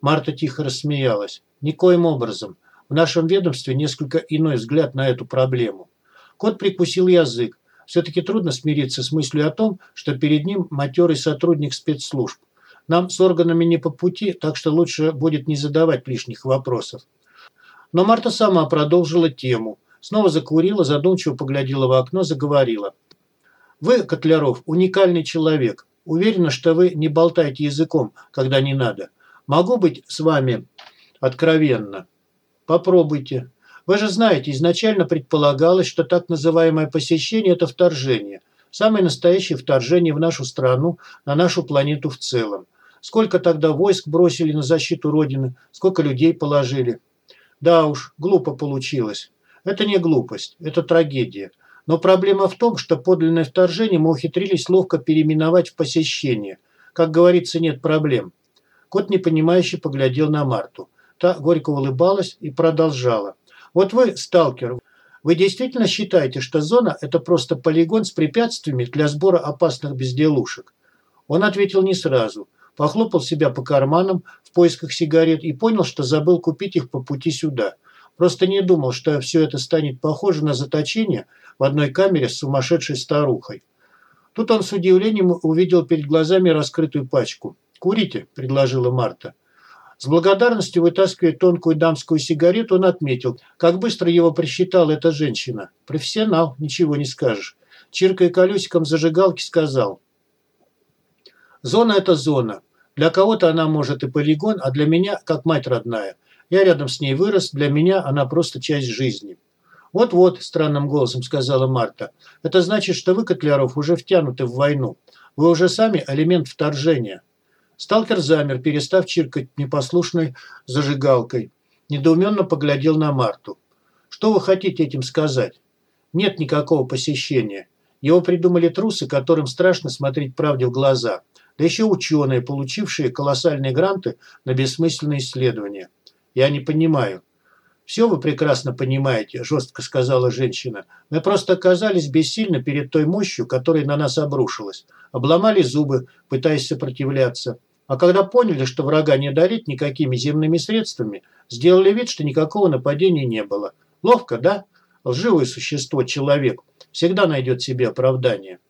Марта тихо рассмеялась. «Никоим образом. В нашем ведомстве несколько иной взгляд на эту проблему». Кот прикусил язык. Все-таки трудно смириться с мыслью о том, что перед ним матерый сотрудник спецслужб. Нам с органами не по пути, так что лучше будет не задавать лишних вопросов. Но Марта сама продолжила тему. Снова закурила, задумчиво поглядела в окно, заговорила. «Вы, Котляров, уникальный человек. Уверена, что вы не болтаете языком, когда не надо. Могу быть с вами откровенно? Попробуйте. Вы же знаете, изначально предполагалось, что так называемое посещение – это вторжение. Самое настоящее вторжение в нашу страну, на нашу планету в целом. Сколько тогда войск бросили на защиту Родины, сколько людей положили. Да уж, глупо получилось. Это не глупость, это трагедия. Но проблема в том, что подлинное вторжение мы ухитрились ловко переименовать в посещение. Как говорится, нет проблем. Кот непонимающе поглядел на Марту. Та горько улыбалась и продолжала. Вот вы, сталкер, вы действительно считаете, что зона – это просто полигон с препятствиями для сбора опасных безделушек? Он ответил не сразу – похлопал себя по карманам в поисках сигарет и понял, что забыл купить их по пути сюда. Просто не думал, что все это станет похоже на заточение в одной камере с сумасшедшей старухой. Тут он с удивлением увидел перед глазами раскрытую пачку. «Курите», – предложила Марта. С благодарностью вытаскивая тонкую дамскую сигарету, он отметил, как быстро его присчитала эта женщина. Профессионал, ничего не скажешь. Чиркая колесиком зажигалки, сказал. «Зона – это зона. Для кого-то она может и полигон, а для меня как мать родная. Я рядом с ней вырос, для меня она просто часть жизни. «Вот-вот», – странным голосом сказала Марта, – «это значит, что вы, Котляров, уже втянуты в войну. Вы уже сами элемент вторжения». Сталкер замер, перестав чиркать непослушной зажигалкой. Недоуменно поглядел на Марту. «Что вы хотите этим сказать?» «Нет никакого посещения. Его придумали трусы, которым страшно смотреть правде в глаза да еще ученые, получившие колоссальные гранты на бессмысленные исследования. Я не понимаю. «Все вы прекрасно понимаете», – жестко сказала женщина. «Мы просто оказались бессильны перед той мощью, которая на нас обрушилась. Обломали зубы, пытаясь сопротивляться. А когда поняли, что врага не одолеть никакими земными средствами, сделали вид, что никакого нападения не было. Ловко, да? Лживое существо, человек, всегда найдет себе оправдание».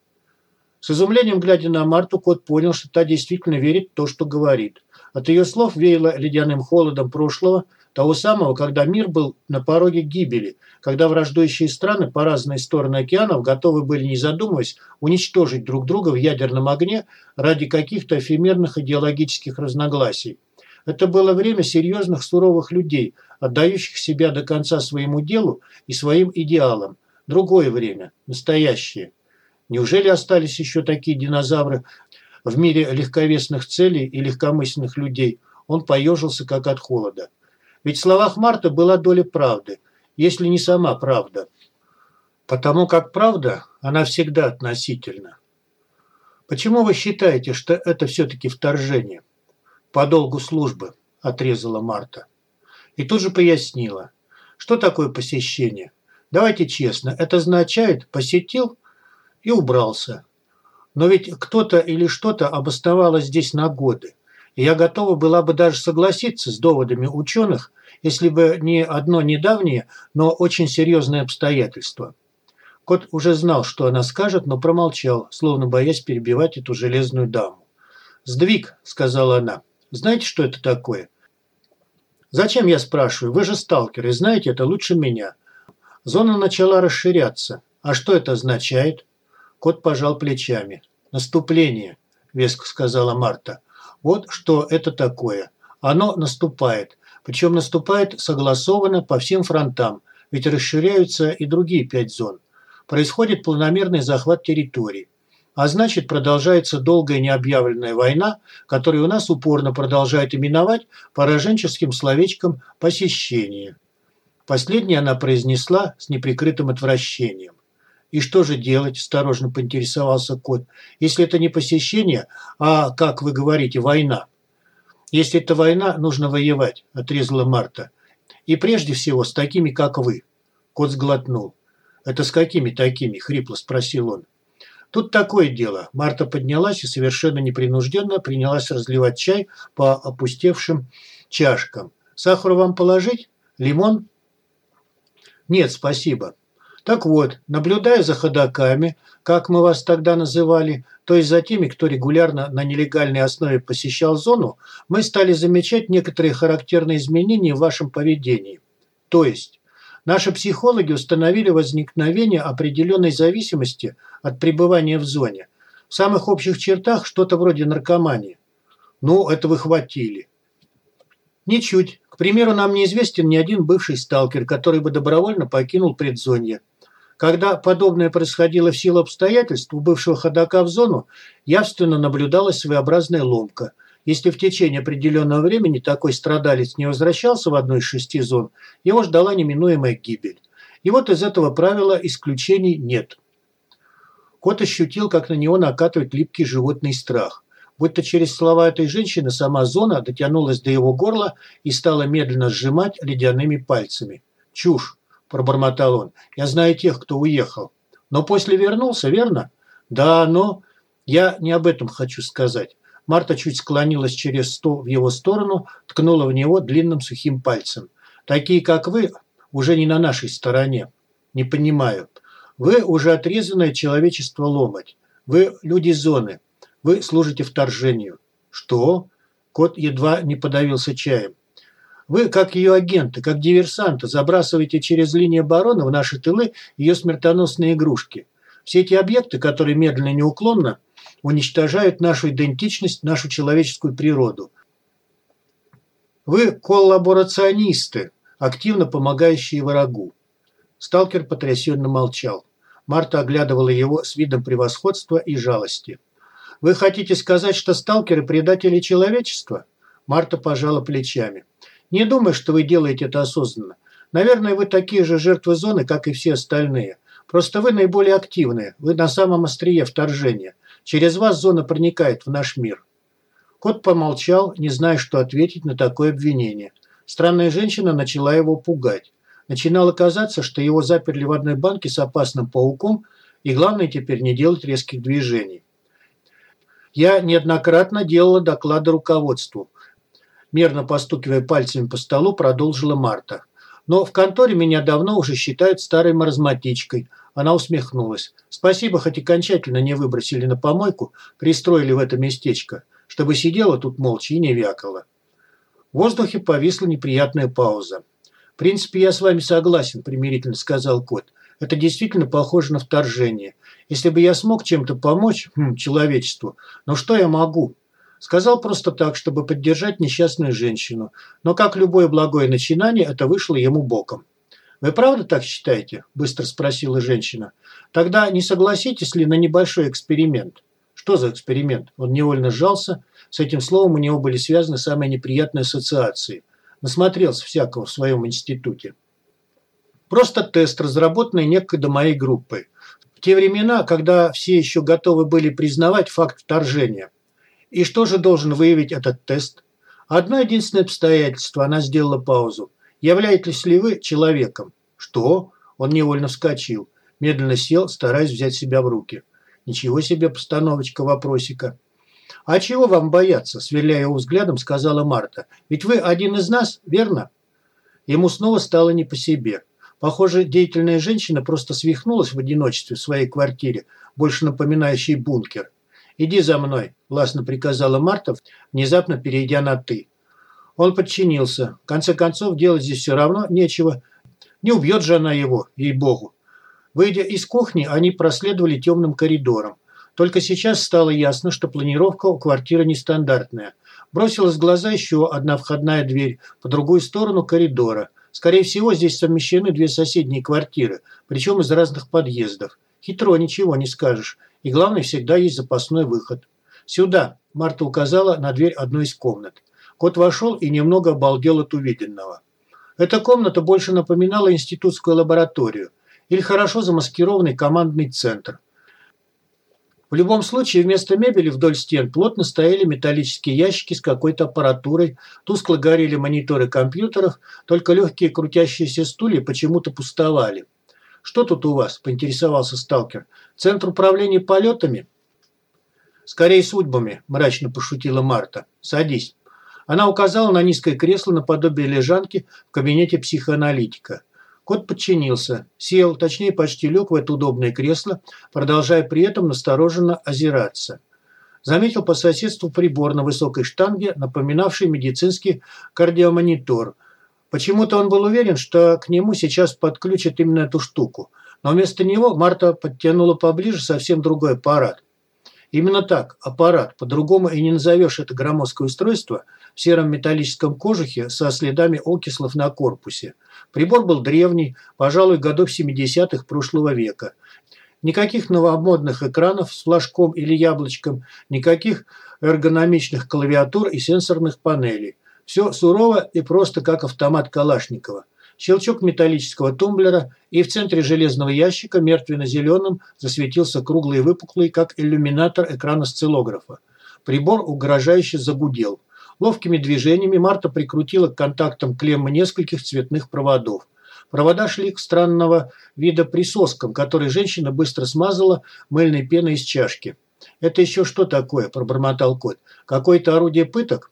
С изумлением глядя на Марту, кот понял, что та действительно верит в то, что говорит. От ее слов веяло ледяным холодом прошлого, того самого, когда мир был на пороге гибели, когда враждующие страны по разные стороны океанов готовы были, не задумываясь, уничтожить друг друга в ядерном огне ради каких-то эфемерных идеологических разногласий. Это было время серьезных суровых людей, отдающих себя до конца своему делу и своим идеалам. Другое время, настоящее. Неужели остались еще такие динозавры в мире легковесных целей и легкомысленных людей? Он поежился, как от холода. Ведь в словах Марта была доля правды, если не сама правда. Потому как правда, она всегда относительна. Почему вы считаете, что это все-таки вторжение? По долгу службы. – отрезала Марта. И тут же пояснила. Что такое посещение? Давайте честно, это означает «посетил» и убрался. Но ведь кто-то или что-то обосновалось здесь на годы. Я готова была бы даже согласиться с доводами ученых, если бы не одно недавнее, но очень серьезное обстоятельство. Кот уже знал, что она скажет, но промолчал, словно боясь перебивать эту железную даму. «Сдвиг», – сказала она. «Знаете, что это такое?» «Зачем я спрашиваю? Вы же сталкер и знаете это лучше меня». Зона начала расширяться. «А что это означает?» Кот пожал плечами. «Наступление», – веско сказала Марта. «Вот что это такое. Оно наступает. Причем наступает согласованно по всем фронтам, ведь расширяются и другие пять зон. Происходит планомерный захват территорий. А значит, продолжается долгая необъявленная война, которую у нас упорно продолжает именовать пораженческим словечком «посещение». Последнее она произнесла с неприкрытым отвращением. «И что же делать?» – осторожно поинтересовался кот. «Если это не посещение, а, как вы говорите, война?» «Если это война, нужно воевать», – отрезала Марта. «И прежде всего с такими, как вы». Кот сглотнул. «Это с какими такими?» – хрипло спросил он. «Тут такое дело». Марта поднялась и совершенно непринужденно принялась разливать чай по опустевшим чашкам. «Сахар вам положить? Лимон?» «Нет, спасибо». Так вот, наблюдая за ходаками, как мы вас тогда называли, то есть за теми, кто регулярно на нелегальной основе посещал зону, мы стали замечать некоторые характерные изменения в вашем поведении. То есть, наши психологи установили возникновение определенной зависимости от пребывания в зоне. В самых общих чертах что-то вроде наркомании. Ну, это вы хватили. Ничуть. К примеру, нам неизвестен ни один бывший сталкер, который бы добровольно покинул предзонье. Когда подобное происходило в силу обстоятельств, у бывшего ходока в зону явственно наблюдалась своеобразная ломка. Если в течение определенного времени такой страдалец не возвращался в одну из шести зон, его ждала неминуемая гибель. И вот из этого правила исключений нет. Кот ощутил, как на него накатывает липкий животный страх. Будто через слова этой женщины сама зона дотянулась до его горла и стала медленно сжимать ледяными пальцами. Чушь пробормотал он. «Я знаю тех, кто уехал. Но после вернулся, верно?» «Да, но...» «Я не об этом хочу сказать». Марта чуть склонилась через стол в его сторону, ткнула в него длинным сухим пальцем. «Такие, как вы, уже не на нашей стороне. Не понимаю. Вы уже отрезанное человечество ломать. Вы люди зоны. Вы служите вторжению». «Что?» Кот едва не подавился чаем. Вы, как ее агенты, как диверсанты, забрасываете через линию обороны в наши тылы ее смертоносные игрушки. Все эти объекты, которые медленно и неуклонно уничтожают нашу идентичность, нашу человеческую природу. Вы коллаборационисты, активно помогающие врагу. Сталкер потрясенно молчал. Марта оглядывала его с видом превосходства и жалости. «Вы хотите сказать, что сталкеры – предатели человечества?» Марта пожала плечами. Не думаю, что вы делаете это осознанно. Наверное, вы такие же жертвы зоны, как и все остальные. Просто вы наиболее активные. Вы на самом острие вторжения. Через вас зона проникает в наш мир». Кот помолчал, не зная, что ответить на такое обвинение. Странная женщина начала его пугать. Начинало казаться, что его заперли в одной банке с опасным пауком, и главное теперь не делать резких движений. Я неоднократно делала доклады руководству мерно постукивая пальцами по столу, продолжила Марта. «Но в конторе меня давно уже считают старой маразматичкой». Она усмехнулась. «Спасибо, хоть окончательно не выбросили на помойку, пристроили в это местечко, чтобы сидела тут молча и не вякала». В воздухе повисла неприятная пауза. «В принципе, я с вами согласен», – примирительно сказал кот. «Это действительно похоже на вторжение. Если бы я смог чем-то помочь хм, человечеству, но что я могу? Сказал просто так, чтобы поддержать несчастную женщину. Но как любое благое начинание, это вышло ему боком. «Вы правда так считаете?» – быстро спросила женщина. «Тогда не согласитесь ли на небольшой эксперимент?» «Что за эксперимент?» Он невольно сжался. С этим словом у него были связаны самые неприятные ассоциации. Насмотрелся всякого в своем институте. Просто тест, разработанный некогда моей группой. В те времена, когда все еще готовы были признавать факт вторжения – и что же должен выявить этот тест? Одно единственное обстоятельство, она сделала паузу. Являетесь ли вы человеком? Что? Он невольно вскочил. Медленно сел, стараясь взять себя в руки. Ничего себе постановочка вопросика. «А чего вам бояться?» – сверляя его взглядом, сказала Марта. «Ведь вы один из нас, верно?» Ему снова стало не по себе. Похоже, деятельная женщина просто свихнулась в одиночестве в своей квартире, больше напоминающей бункер. «Иди за мной», – властно приказала Марта, внезапно перейдя на «ты». Он подчинился. В конце концов, делать здесь все равно нечего. Не убьет же она его, ей-богу. Выйдя из кухни, они проследовали темным коридором. Только сейчас стало ясно, что планировка у квартиры нестандартная. Бросилась в глаза еще одна входная дверь по другую сторону коридора. Скорее всего, здесь совмещены две соседние квартиры, причем из разных подъездов. Хитро ничего не скажешь. И главное, всегда есть запасной выход. «Сюда!» – Марта указала на дверь одной из комнат. Кот вошел и немного обалдел от увиденного. Эта комната больше напоминала институтскую лабораторию или хорошо замаскированный командный центр – в любом случае, вместо мебели вдоль стен плотно стояли металлические ящики с какой-то аппаратурой, тускло горели мониторы компьютеров, только легкие крутящиеся стулья почему-то пустовали. «Что тут у вас?» – поинтересовался сталкер. «Центр управления полетами?» «Скорее судьбами», – мрачно пошутила Марта. «Садись». Она указала на низкое кресло наподобие лежанки в кабинете психоаналитика. Кот подчинился, сел, точнее почти лег в это удобное кресло, продолжая при этом настороженно озираться. Заметил по соседству прибор на высокой штанге, напоминавший медицинский кардиомонитор. Почему-то он был уверен, что к нему сейчас подключат именно эту штуку. Но вместо него Марта подтянула поближе совсем другой аппарат. Именно так, аппарат, по-другому и не назовешь это громоздкое устройство, в сером металлическом кожухе со следами окислов на корпусе – Прибор был древний, пожалуй, годов 70-х прошлого века. Никаких новомодных экранов с флажком или яблочком, никаких эргономичных клавиатур и сенсорных панелей. Все сурово и просто, как автомат Калашникова. Щелчок металлического тумблера, и в центре железного ящика мертвенно-зеленым засветился круглый и выпуклый, как иллюминатор экрана сциллографа. Прибор угрожающе загудел. Ловкими движениями Марта прикрутила к контактам клеммы нескольких цветных проводов. Провода шли к странного вида присоскам, которые женщина быстро смазала мыльной пеной из чашки. «Это еще что такое?» – пробормотал кот. «Какое-то орудие пыток?»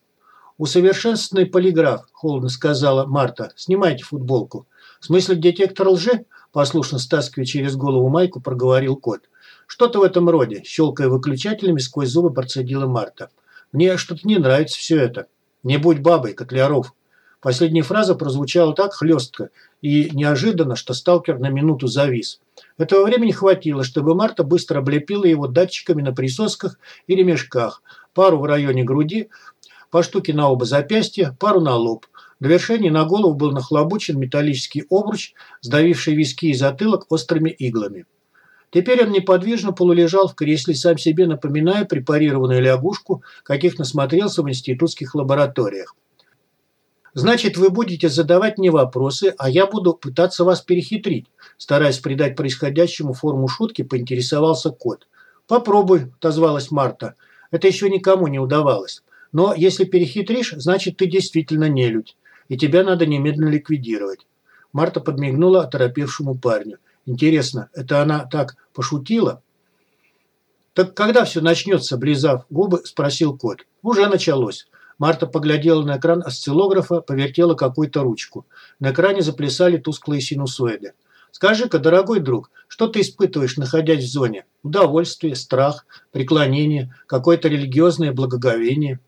«Усовершенствованный полиграф», – холодно сказала Марта. «Снимайте футболку». «В смысле детектор лжи?» – послушно стаскивая через голову майку, проговорил кот. «Что-то в этом роде», – щелкая выключателями, сквозь зубы процедила Марта. Мне что-то не нравится все это. Не будь бабой, Котляров. Последняя фраза прозвучала так хлестко и неожиданно, что сталкер на минуту завис. Этого времени хватило, чтобы Марта быстро облепила его датчиками на присосках и ремешках, пару в районе груди, по штуке на оба запястья, пару на лоб. До вершения на голову был нахлобучен металлический обруч, сдавивший виски и затылок острыми иглами. Теперь он неподвижно полулежал в кресле, сам себе напоминая препарированную лягушку, каких насмотрелся в институтских лабораториях. «Значит, вы будете задавать мне вопросы, а я буду пытаться вас перехитрить», стараясь придать происходящему форму шутки, поинтересовался кот. «Попробуй», – отозвалась Марта. «Это еще никому не удавалось. Но если перехитришь, значит, ты действительно нелюдь, и тебя надо немедленно ликвидировать». Марта подмигнула оторопевшему парню. Интересно, это она так пошутила? «Так когда все начнется?» – близав губы, спросил кот. «Уже началось». Марта поглядела на экран осциллографа, повертела какую-то ручку. На экране заплясали тусклые синусоиды. «Скажи-ка, дорогой друг, что ты испытываешь, находясь в зоне? Удовольствие, страх, преклонение, какое-то религиозное благоговение?»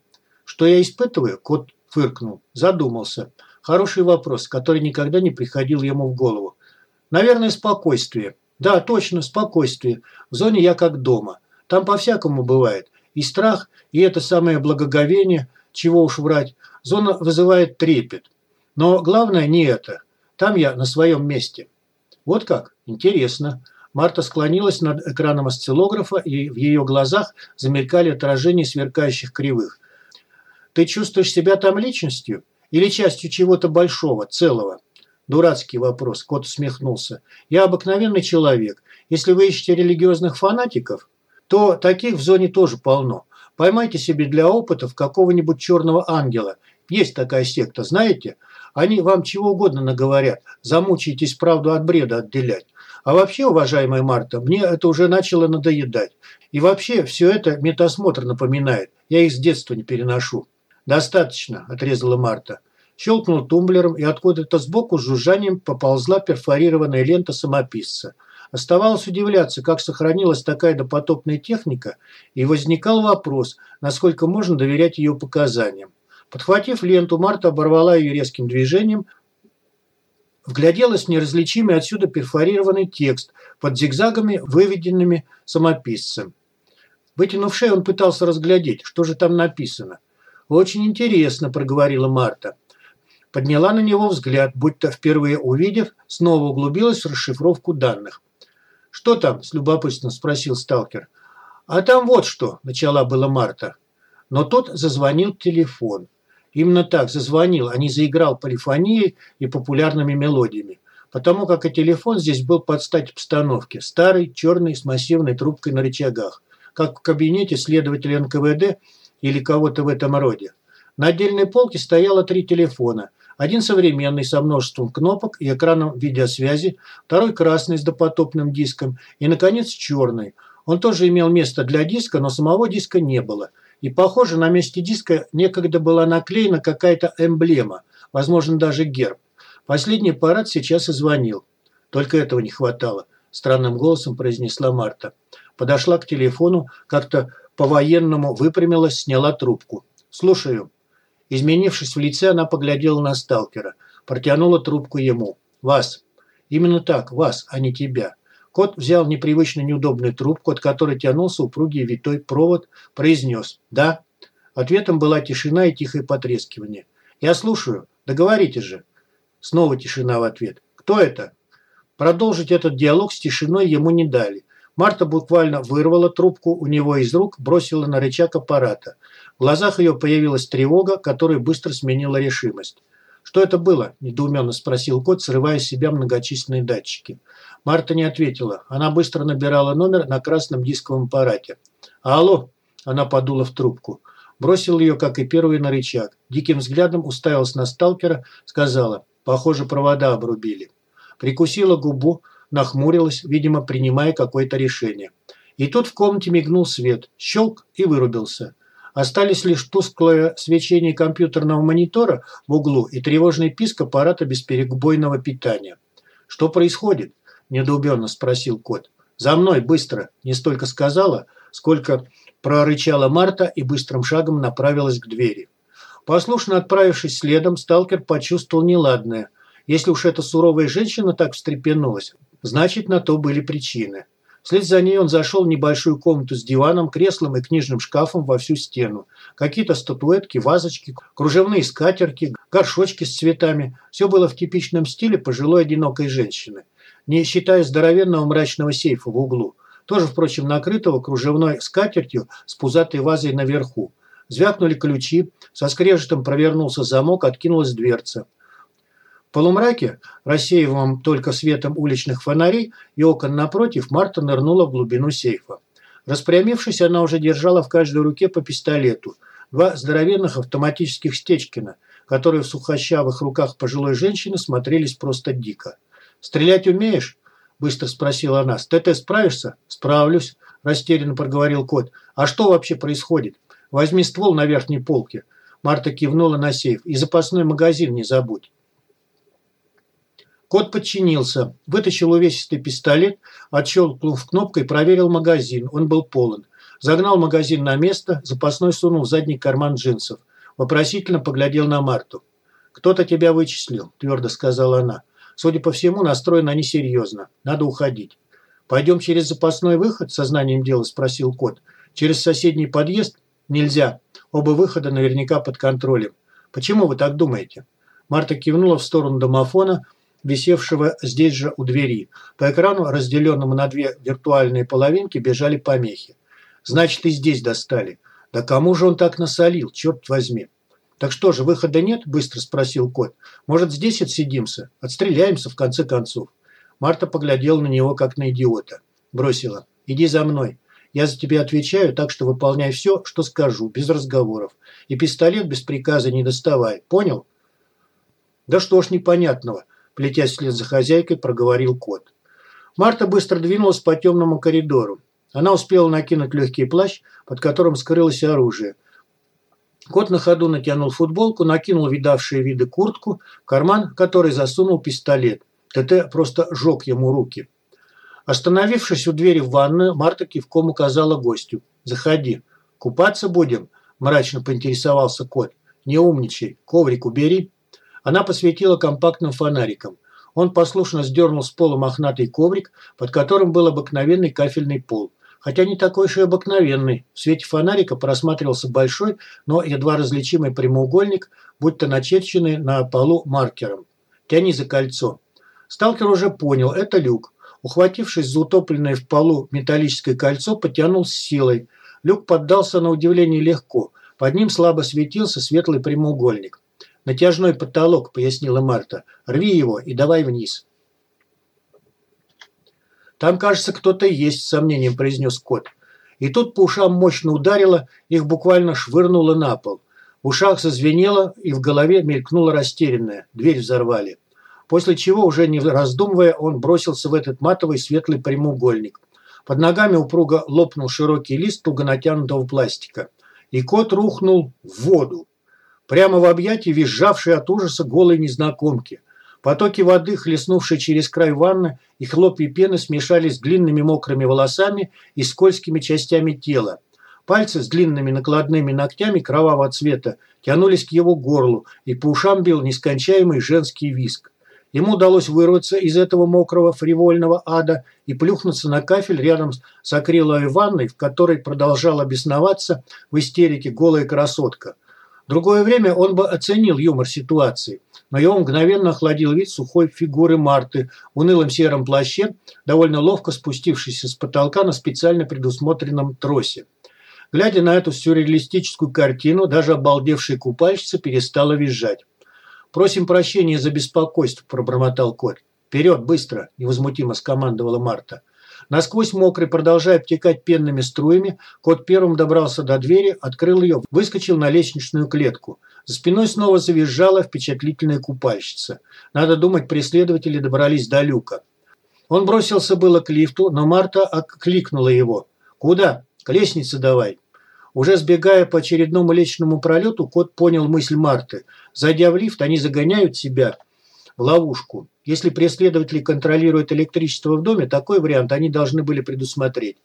«Что я испытываю?» – кот фыркнул, задумался. Хороший вопрос, который никогда не приходил ему в голову. Наверное, спокойствие. Да, точно, спокойствие. В зоне я как дома. Там по-всякому бывает. И страх, и это самое благоговение, чего уж врать. Зона вызывает трепет. Но главное не это. Там я на своем месте. Вот как? Интересно. Марта склонилась над экраном осциллографа, и в ее глазах замелькали отражения сверкающих кривых. Ты чувствуешь себя там личностью? Или частью чего-то большого, целого? Дурацкий вопрос, кот усмехнулся. Я обыкновенный человек. Если вы ищете религиозных фанатиков, то таких в зоне тоже полно. Поймайте себе для опытов какого-нибудь черного ангела, Есть такая секта, знаете? Они вам чего угодно наговорят. Замучаетесь правду от бреда отделять. А вообще, уважаемая Марта, мне это уже начало надоедать. И вообще, все это метасмотр напоминает. Я их с детства не переношу. «Достаточно», – отрезала Марта. Щелкнул тумблером, и откуда-то сбоку с жужжанием поползла перфорированная лента самописца. Оставалось удивляться, как сохранилась такая допотопная техника, и возникал вопрос, насколько можно доверять ее показаниям. Подхватив ленту, Марта оборвала ее резким движением, вгляделась в неразличимый отсюда перфорированный текст под зигзагами, выведенными самописцем. Вытянув шею, он пытался разглядеть, что же там написано. «Очень интересно», – проговорила Марта. Подняла на него взгляд, будто впервые увидев, снова углубилась в расшифровку данных. «Что там?» – с любопытством спросил сталкер. «А там вот что», – начала была Марта. Но тут зазвонил телефон. Именно так зазвонил, а не заиграл полифонией и популярными мелодиями. Потому как и телефон здесь был под стать обстановке. Старый, черный, с массивной трубкой на рычагах. Как в кабинете следователя НКВД или кого-то в этом роде. На отдельной полке стояло три телефона. Один современный со множеством кнопок и экраном видеосвязи, второй красный с допотопным диском и, наконец, черный. Он тоже имел место для диска, но самого диска не было – и, похоже, на месте диска некогда была наклеена какая-то эмблема, возможно, даже герб. Последний аппарат сейчас и звонил. Только этого не хватало, странным голосом произнесла Марта. Подошла к телефону, как-то по-военному выпрямилась, сняла трубку. «Слушаю». Изменившись в лице, она поглядела на сталкера. Протянула трубку ему. «Вас». «Именно так, вас, а не тебя. Кот взял непривычно неудобную трубку, от которой тянулся упругий витой провод, произнес «Да». Ответом была тишина и тихое потрескивание. «Я слушаю. Договорите же». Снова тишина в ответ. «Кто это?» Продолжить этот диалог с тишиной ему не дали. Марта буквально вырвала трубку у него из рук, бросила на рычаг аппарата. В глазах ее появилась тревога, которая быстро сменила решимость. «Что это было?» – недоуменно спросил кот, срывая с себя многочисленные датчики. Марта не ответила. Она быстро набирала номер на красном дисковом аппарате. «Алло!» – она подула в трубку. Бросил ее, как и первый, на рычаг. Диким взглядом уставилась на сталкера, сказала «Похоже, провода обрубили». Прикусила губу, нахмурилась, видимо, принимая какое-то решение. И тут в комнате мигнул свет, щелк и вырубился. Остались лишь тусклое свечение компьютерного монитора в углу и тревожный писк аппарата бесперебойного питания. «Что происходит?» – недоуменно спросил кот. «За мной, быстро!» – не столько сказала, сколько прорычала Марта и быстрым шагом направилась к двери. Послушно отправившись следом, сталкер почувствовал неладное. Если уж эта суровая женщина так встрепенулась, значит, на то были причины. Вслед за ней он зашел в небольшую комнату с диваном, креслом и книжным шкафом во всю стену. Какие-то статуэтки, вазочки, кружевные скатерки, горшочки с цветами. Все было в типичном стиле пожилой одинокой женщины. Не считая здоровенного мрачного сейфа в углу. Тоже, впрочем, накрытого кружевной скатертью с пузатой вазой наверху. Звякнули ключи, со скрежетом провернулся замок, откинулась дверца. Полумраке, рассеиваемом только светом уличных фонарей и окон напротив, Марта нырнула в глубину сейфа. Распрямившись, она уже держала в каждой руке по пистолету. Два здоровенных автоматических Стечкина, которые в сухощавых руках пожилой женщины смотрелись просто дико. «Стрелять умеешь?» – быстро спросила она. «С ТТ справишься?» «Справлюсь», – растерянно проговорил кот. «А что вообще происходит? Возьми ствол на верхней полке». Марта кивнула на сейф. «И запасной магазин не забудь». Кот подчинился, вытащил увесистый пистолет, отщелкнув кнопкой, проверил магазин. Он был полон. Загнал магазин на место, запасной сунул в задний карман джинсов. Вопросительно поглядел на Марту. «Кто-то тебя вычислил», – твердо сказала она. «Судя по всему, настроены они серьезно. Надо уходить». «Пойдем через запасной выход?» – сознанием дела спросил кот. «Через соседний подъезд?» «Нельзя. Оба выхода наверняка под контролем». «Почему вы так думаете?» Марта кивнула в сторону домофона – висевшего здесь же у двери. По экрану, разделенному на две виртуальные половинки, бежали помехи. «Значит, и здесь достали. Да кому же он так насолил, черт возьми?» «Так что же, выхода нет?» – быстро спросил кот. «Может, здесь отсидимся? Отстреляемся, в конце концов». Марта поглядела на него, как на идиота. Бросила. «Иди за мной. Я за тебя отвечаю, так что выполняй все, что скажу, без разговоров. И пистолет без приказа не доставай. Понял? Да что ж непонятного, плетясь вслед за хозяйкой, проговорил кот. Марта быстро двинулась по темному коридору. Она успела накинуть легкий плащ, под которым скрылось оружие. Кот на ходу натянул футболку, накинул видавшие виды куртку, карман, который засунул пистолет. ТТ просто жег ему руки. Остановившись у двери в ванную, Марта кивком указала гостю. «Заходи. Купаться будем?» – мрачно поинтересовался кот. «Не умничай. Коврик убери». Она посветила компактным фонариком. Он послушно сдернул с пола мохнатый коврик, под которым был обыкновенный кафельный пол. Хотя не такой уж и обыкновенный. В свете фонарика просматривался большой, но едва различимый прямоугольник, будто начерченный на полу маркером. «Тяни за кольцо». Сталкер уже понял – это люк. Ухватившись за утопленное в полу металлическое кольцо, потянул с силой. Люк поддался на удивление легко. Под ним слабо светился светлый прямоугольник. «Натяжной потолок», – пояснила Марта. «Рви его и давай вниз». «Там, кажется, кто-то есть», – с сомнением произнес кот. И тут по ушам мощно ударило, их буквально швырнуло на пол. В ушах зазвенело, и в голове мелькнуло растерянное. Дверь взорвали после чего, уже не раздумывая, он бросился в этот матовый светлый прямоугольник. Под ногами упруго лопнул широкий лист туго натянутого пластика. И кот рухнул в воду. Прямо в объятии визжавшей от ужаса голой незнакомки. Потоки воды, хлестнувшие через край ванны, и хлопья пены смешались с длинными мокрыми волосами и скользкими частями тела. Пальцы с длинными накладными ногтями кровавого цвета тянулись к его горлу, и по ушам бил нескончаемый женский виск. Ему удалось вырваться из этого мокрого фривольного ада и плюхнуться на кафель рядом с акриловой ванной, в которой продолжала бесноваться в истерике голая красотка. Другое время он бы оценил юмор ситуации, но его мгновенно охладил вид сухой фигуры Марты в унылом сером плаще, довольно ловко спустившейся с потолка на специально предусмотренном тросе. Глядя на эту сюрреалистическую картину, даже обалдевшая купальщица перестала визжать. «Просим прощения за беспокойство», – пробормотал кот. «Вперед, быстро!» – невозмутимо скомандовала Марта. Насквозь мокрый, продолжая обтекать пенными струями, кот первым добрался до двери, открыл ее, выскочил на лестничную клетку. За спиной снова завизжала впечатлительная купальщица. Надо думать, преследователи добрались до люка. Он бросился было к лифту, но Марта окликнула его. «Куда? К лестнице давай». Уже сбегая по очередному лестничному пролету, кот понял мысль Марты. Зайдя в лифт, они загоняют себя в ловушку. Если преследователи контролируют электричество в доме, такой вариант они должны были предусмотреть.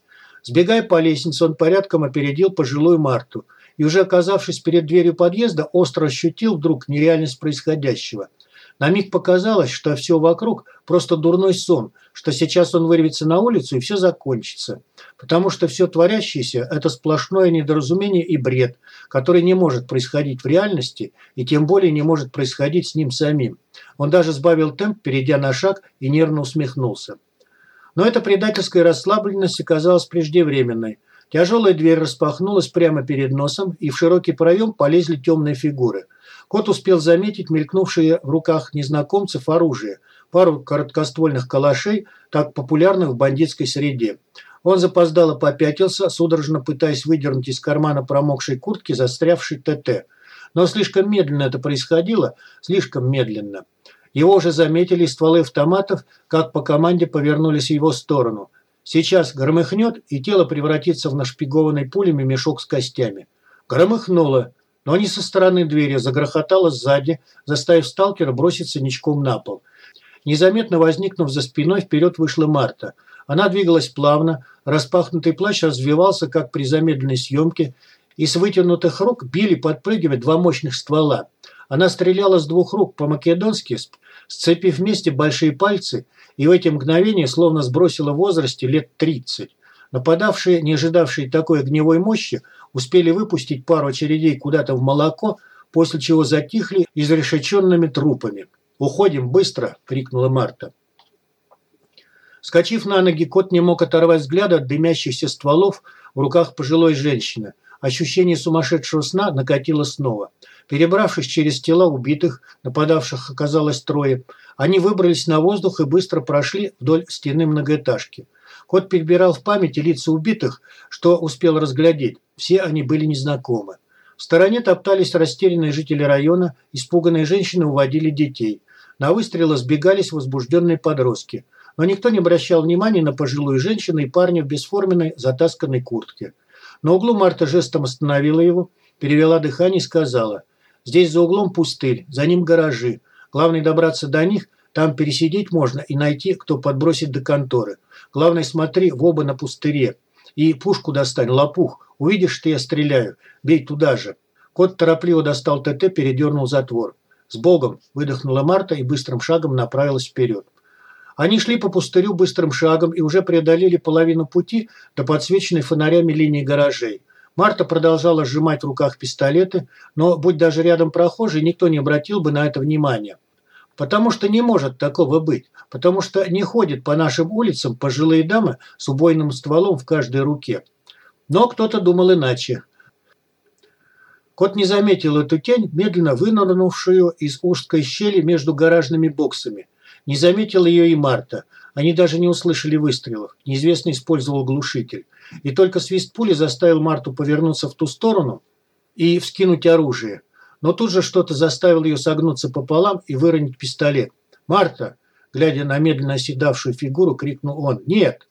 Сбегая по лестнице, он порядком опередил пожилую Марту и уже оказавшись перед дверью подъезда, остро ощутил вдруг нереальность происходящего – на миг показалось, что все вокруг просто дурной сон, что сейчас он вырвется на улицу и все закончится. Потому что все творящееся – это сплошное недоразумение и бред, который не может происходить в реальности и тем более не может происходить с ним самим. Он даже сбавил темп, перейдя на шаг и нервно усмехнулся. Но эта предательская расслабленность оказалась преждевременной. Тяжелая дверь распахнулась прямо перед носом, и в широкий проем полезли темные фигуры – Кот успел заметить мелькнувшие в руках незнакомцев оружие, пару короткоствольных калашей, так популярных в бандитской среде. Он запоздало попятился, судорожно пытаясь выдернуть из кармана промокшей куртки застрявший ТТ. Но слишком медленно это происходило, слишком медленно. Его уже заметили стволы автоматов, как по команде повернулись в его сторону. Сейчас громыхнет, и тело превратится в нашпигованный пулями мешок с костями. Громыхнуло но не со стороны двери, загрохотало сзади, заставив сталкера броситься ничком на пол. Незаметно возникнув за спиной, вперед вышла Марта. Она двигалась плавно, распахнутый плащ развивался, как при замедленной съемке, и с вытянутых рук били, подпрыгивая, два мощных ствола. Она стреляла с двух рук по-македонски, сцепив вместе большие пальцы, и в эти мгновения словно сбросила в возрасте лет тридцать. Нападавшие, не ожидавшие такой огневой мощи, успели выпустить пару очередей куда-то в молоко, после чего затихли изрешеченными трупами. «Уходим быстро!» – крикнула Марта. Скочив на ноги, кот не мог оторвать взгляда от дымящихся стволов в руках пожилой женщины. Ощущение сумасшедшего сна накатило снова. Перебравшись через тела убитых, нападавших оказалось трое, они выбрались на воздух и быстро прошли вдоль стены многоэтажки. Кот перебирал в памяти лица убитых, что успел разглядеть. Все они были незнакомы. В стороне топтались растерянные жители района, испуганные женщины уводили детей. На выстрелы сбегались возбужденные подростки. Но никто не обращал внимания на пожилую женщину и парня в бесформенной затасканной куртке. На углу Марта жестом остановила его, перевела дыхание и сказала, «Здесь за углом пустырь, за ним гаражи. Главное добраться до них, там пересидеть можно и найти, кто подбросит до конторы. Главное смотри в оба на пустыре. И пушку достань, лопух. Увидишь, что я стреляю. Бей туда же». Кот торопливо достал ТТ, передернул затвор. «С Богом!» – выдохнула Марта и быстрым шагом направилась вперед. Они шли по пустырю быстрым шагом и уже преодолели половину пути до подсвеченной фонарями линии гаражей. Марта продолжала сжимать в руках пистолеты, но, будь даже рядом прохожий, никто не обратил бы на это внимания. Потому что не может такого быть. Потому что не ходят по нашим улицам пожилые дамы с убойным стволом в каждой руке. Но кто-то думал иначе. Кот не заметил эту тень, медленно вынырнувшую из узкой щели между гаражными боксами. Не заметил ее и Марта. Они даже не услышали выстрелов. Неизвестный использовал глушитель. И только свист пули заставил Марту повернуться в ту сторону и вскинуть оружие. Но тут же что-то заставило ее согнуться пополам и выронить пистолет. «Марта!» Глядя на медленно оседавшую фигуру, крикнул он. «Нет!»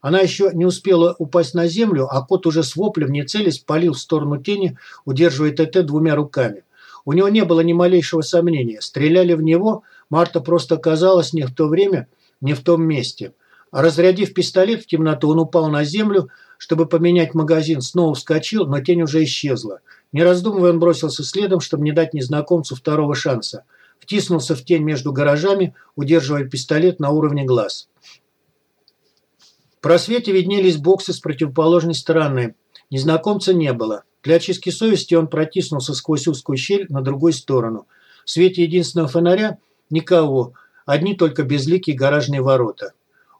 Она еще не успела упасть на землю, а кот уже с воплем, не целясь, палил в сторону тени, удерживая ТТ двумя руками. У него не было ни малейшего сомнения. Стреляли в него, Марта просто оказалась не в то время, не в том месте. Разрядив пистолет в темноту, он упал на землю, чтобы поменять магазин, снова вскочил, но тень уже исчезла. Не раздумывая, он бросился следом, чтобы не дать незнакомцу второго шанса. Втиснулся в тень между гаражами, удерживая пистолет на уровне глаз. В просвете виднелись боксы с противоположной стороны. Незнакомца не было. Для очистки совести он протиснулся сквозь узкую щель на другую сторону. В свете единственного фонаря никого, одни только безликие гаражные ворота.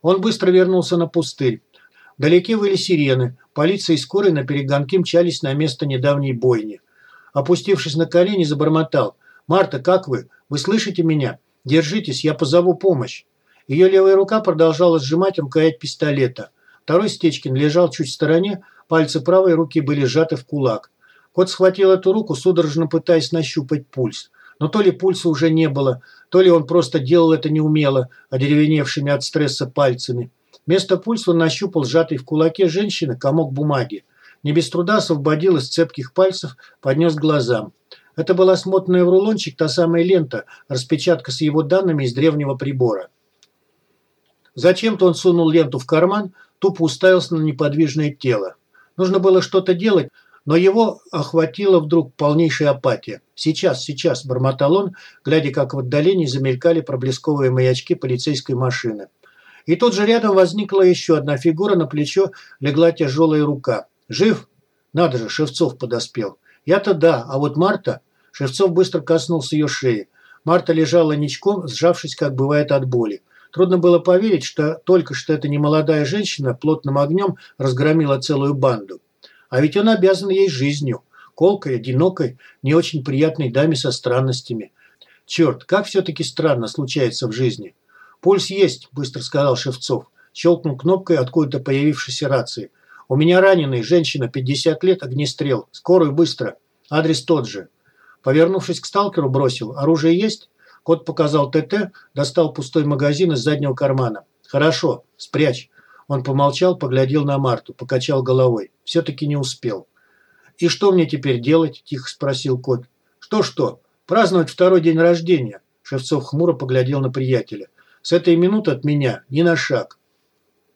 Он быстро вернулся на пустырь. Вдалеке выли сирены. Полиция и скорая на перегонки мчались на место недавней бойни. Опустившись на колени, забормотал. «Марта, как вы? Вы слышите меня? Держитесь, я позову помощь». Ее левая рука продолжала сжимать рукоять пистолета. Второй Стечкин лежал чуть в стороне, пальцы правой руки были сжаты в кулак. Кот схватил эту руку, судорожно пытаясь нащупать пульс. Но то ли пульса уже не было, то ли он просто делал это неумело, одеревеневшими от стресса пальцами. Вместо пульса он нащупал сжатый в кулаке женщины комок бумаги. Не без труда освободил из цепких пальцев, поднес глазам. Это была смотанная в рулончик та самая лента, распечатка с его данными из древнего прибора. Зачем-то он сунул ленту в карман, тупо уставился на неподвижное тело. Нужно было что-то делать, но его охватила вдруг полнейшая апатия. «Сейчас, сейчас», – бормотал он, глядя, как в отдалении замелькали проблесковые маячки полицейской машины. И тут же рядом возникла еще одна фигура, на плечо легла тяжелая рука. «Жив?» «Надо же, Шевцов подоспел». «Я-то да, а вот Марта...» Шевцов быстро коснулся ее шеи. Марта лежала ничком, сжавшись, как бывает от боли. Трудно было поверить, что только что эта немолодая женщина плотным огнем разгромила целую банду. А ведь он обязан ей жизнью. Колкой, одинокой, не очень приятной даме со странностями. Черт, как все-таки странно случается в жизни. «Пульс есть», – быстро сказал Шевцов. Щелкнул кнопкой откуда-то появившейся рации. «У меня раненый, женщина, 50 лет, огнестрел. Скорую, быстро. Адрес тот же». Повернувшись к сталкеру, бросил. «Оружие есть?» Кот показал ТТ, достал пустой магазин из заднего кармана. «Хорошо, спрячь». Он помолчал, поглядел на Марту, покачал головой. Все-таки не успел. «И что мне теперь делать?» – тихо спросил кот. «Что-что? Праздновать второй день рождения». Шевцов хмуро поглядел на приятеля. «С этой минуты от меня ни на шаг.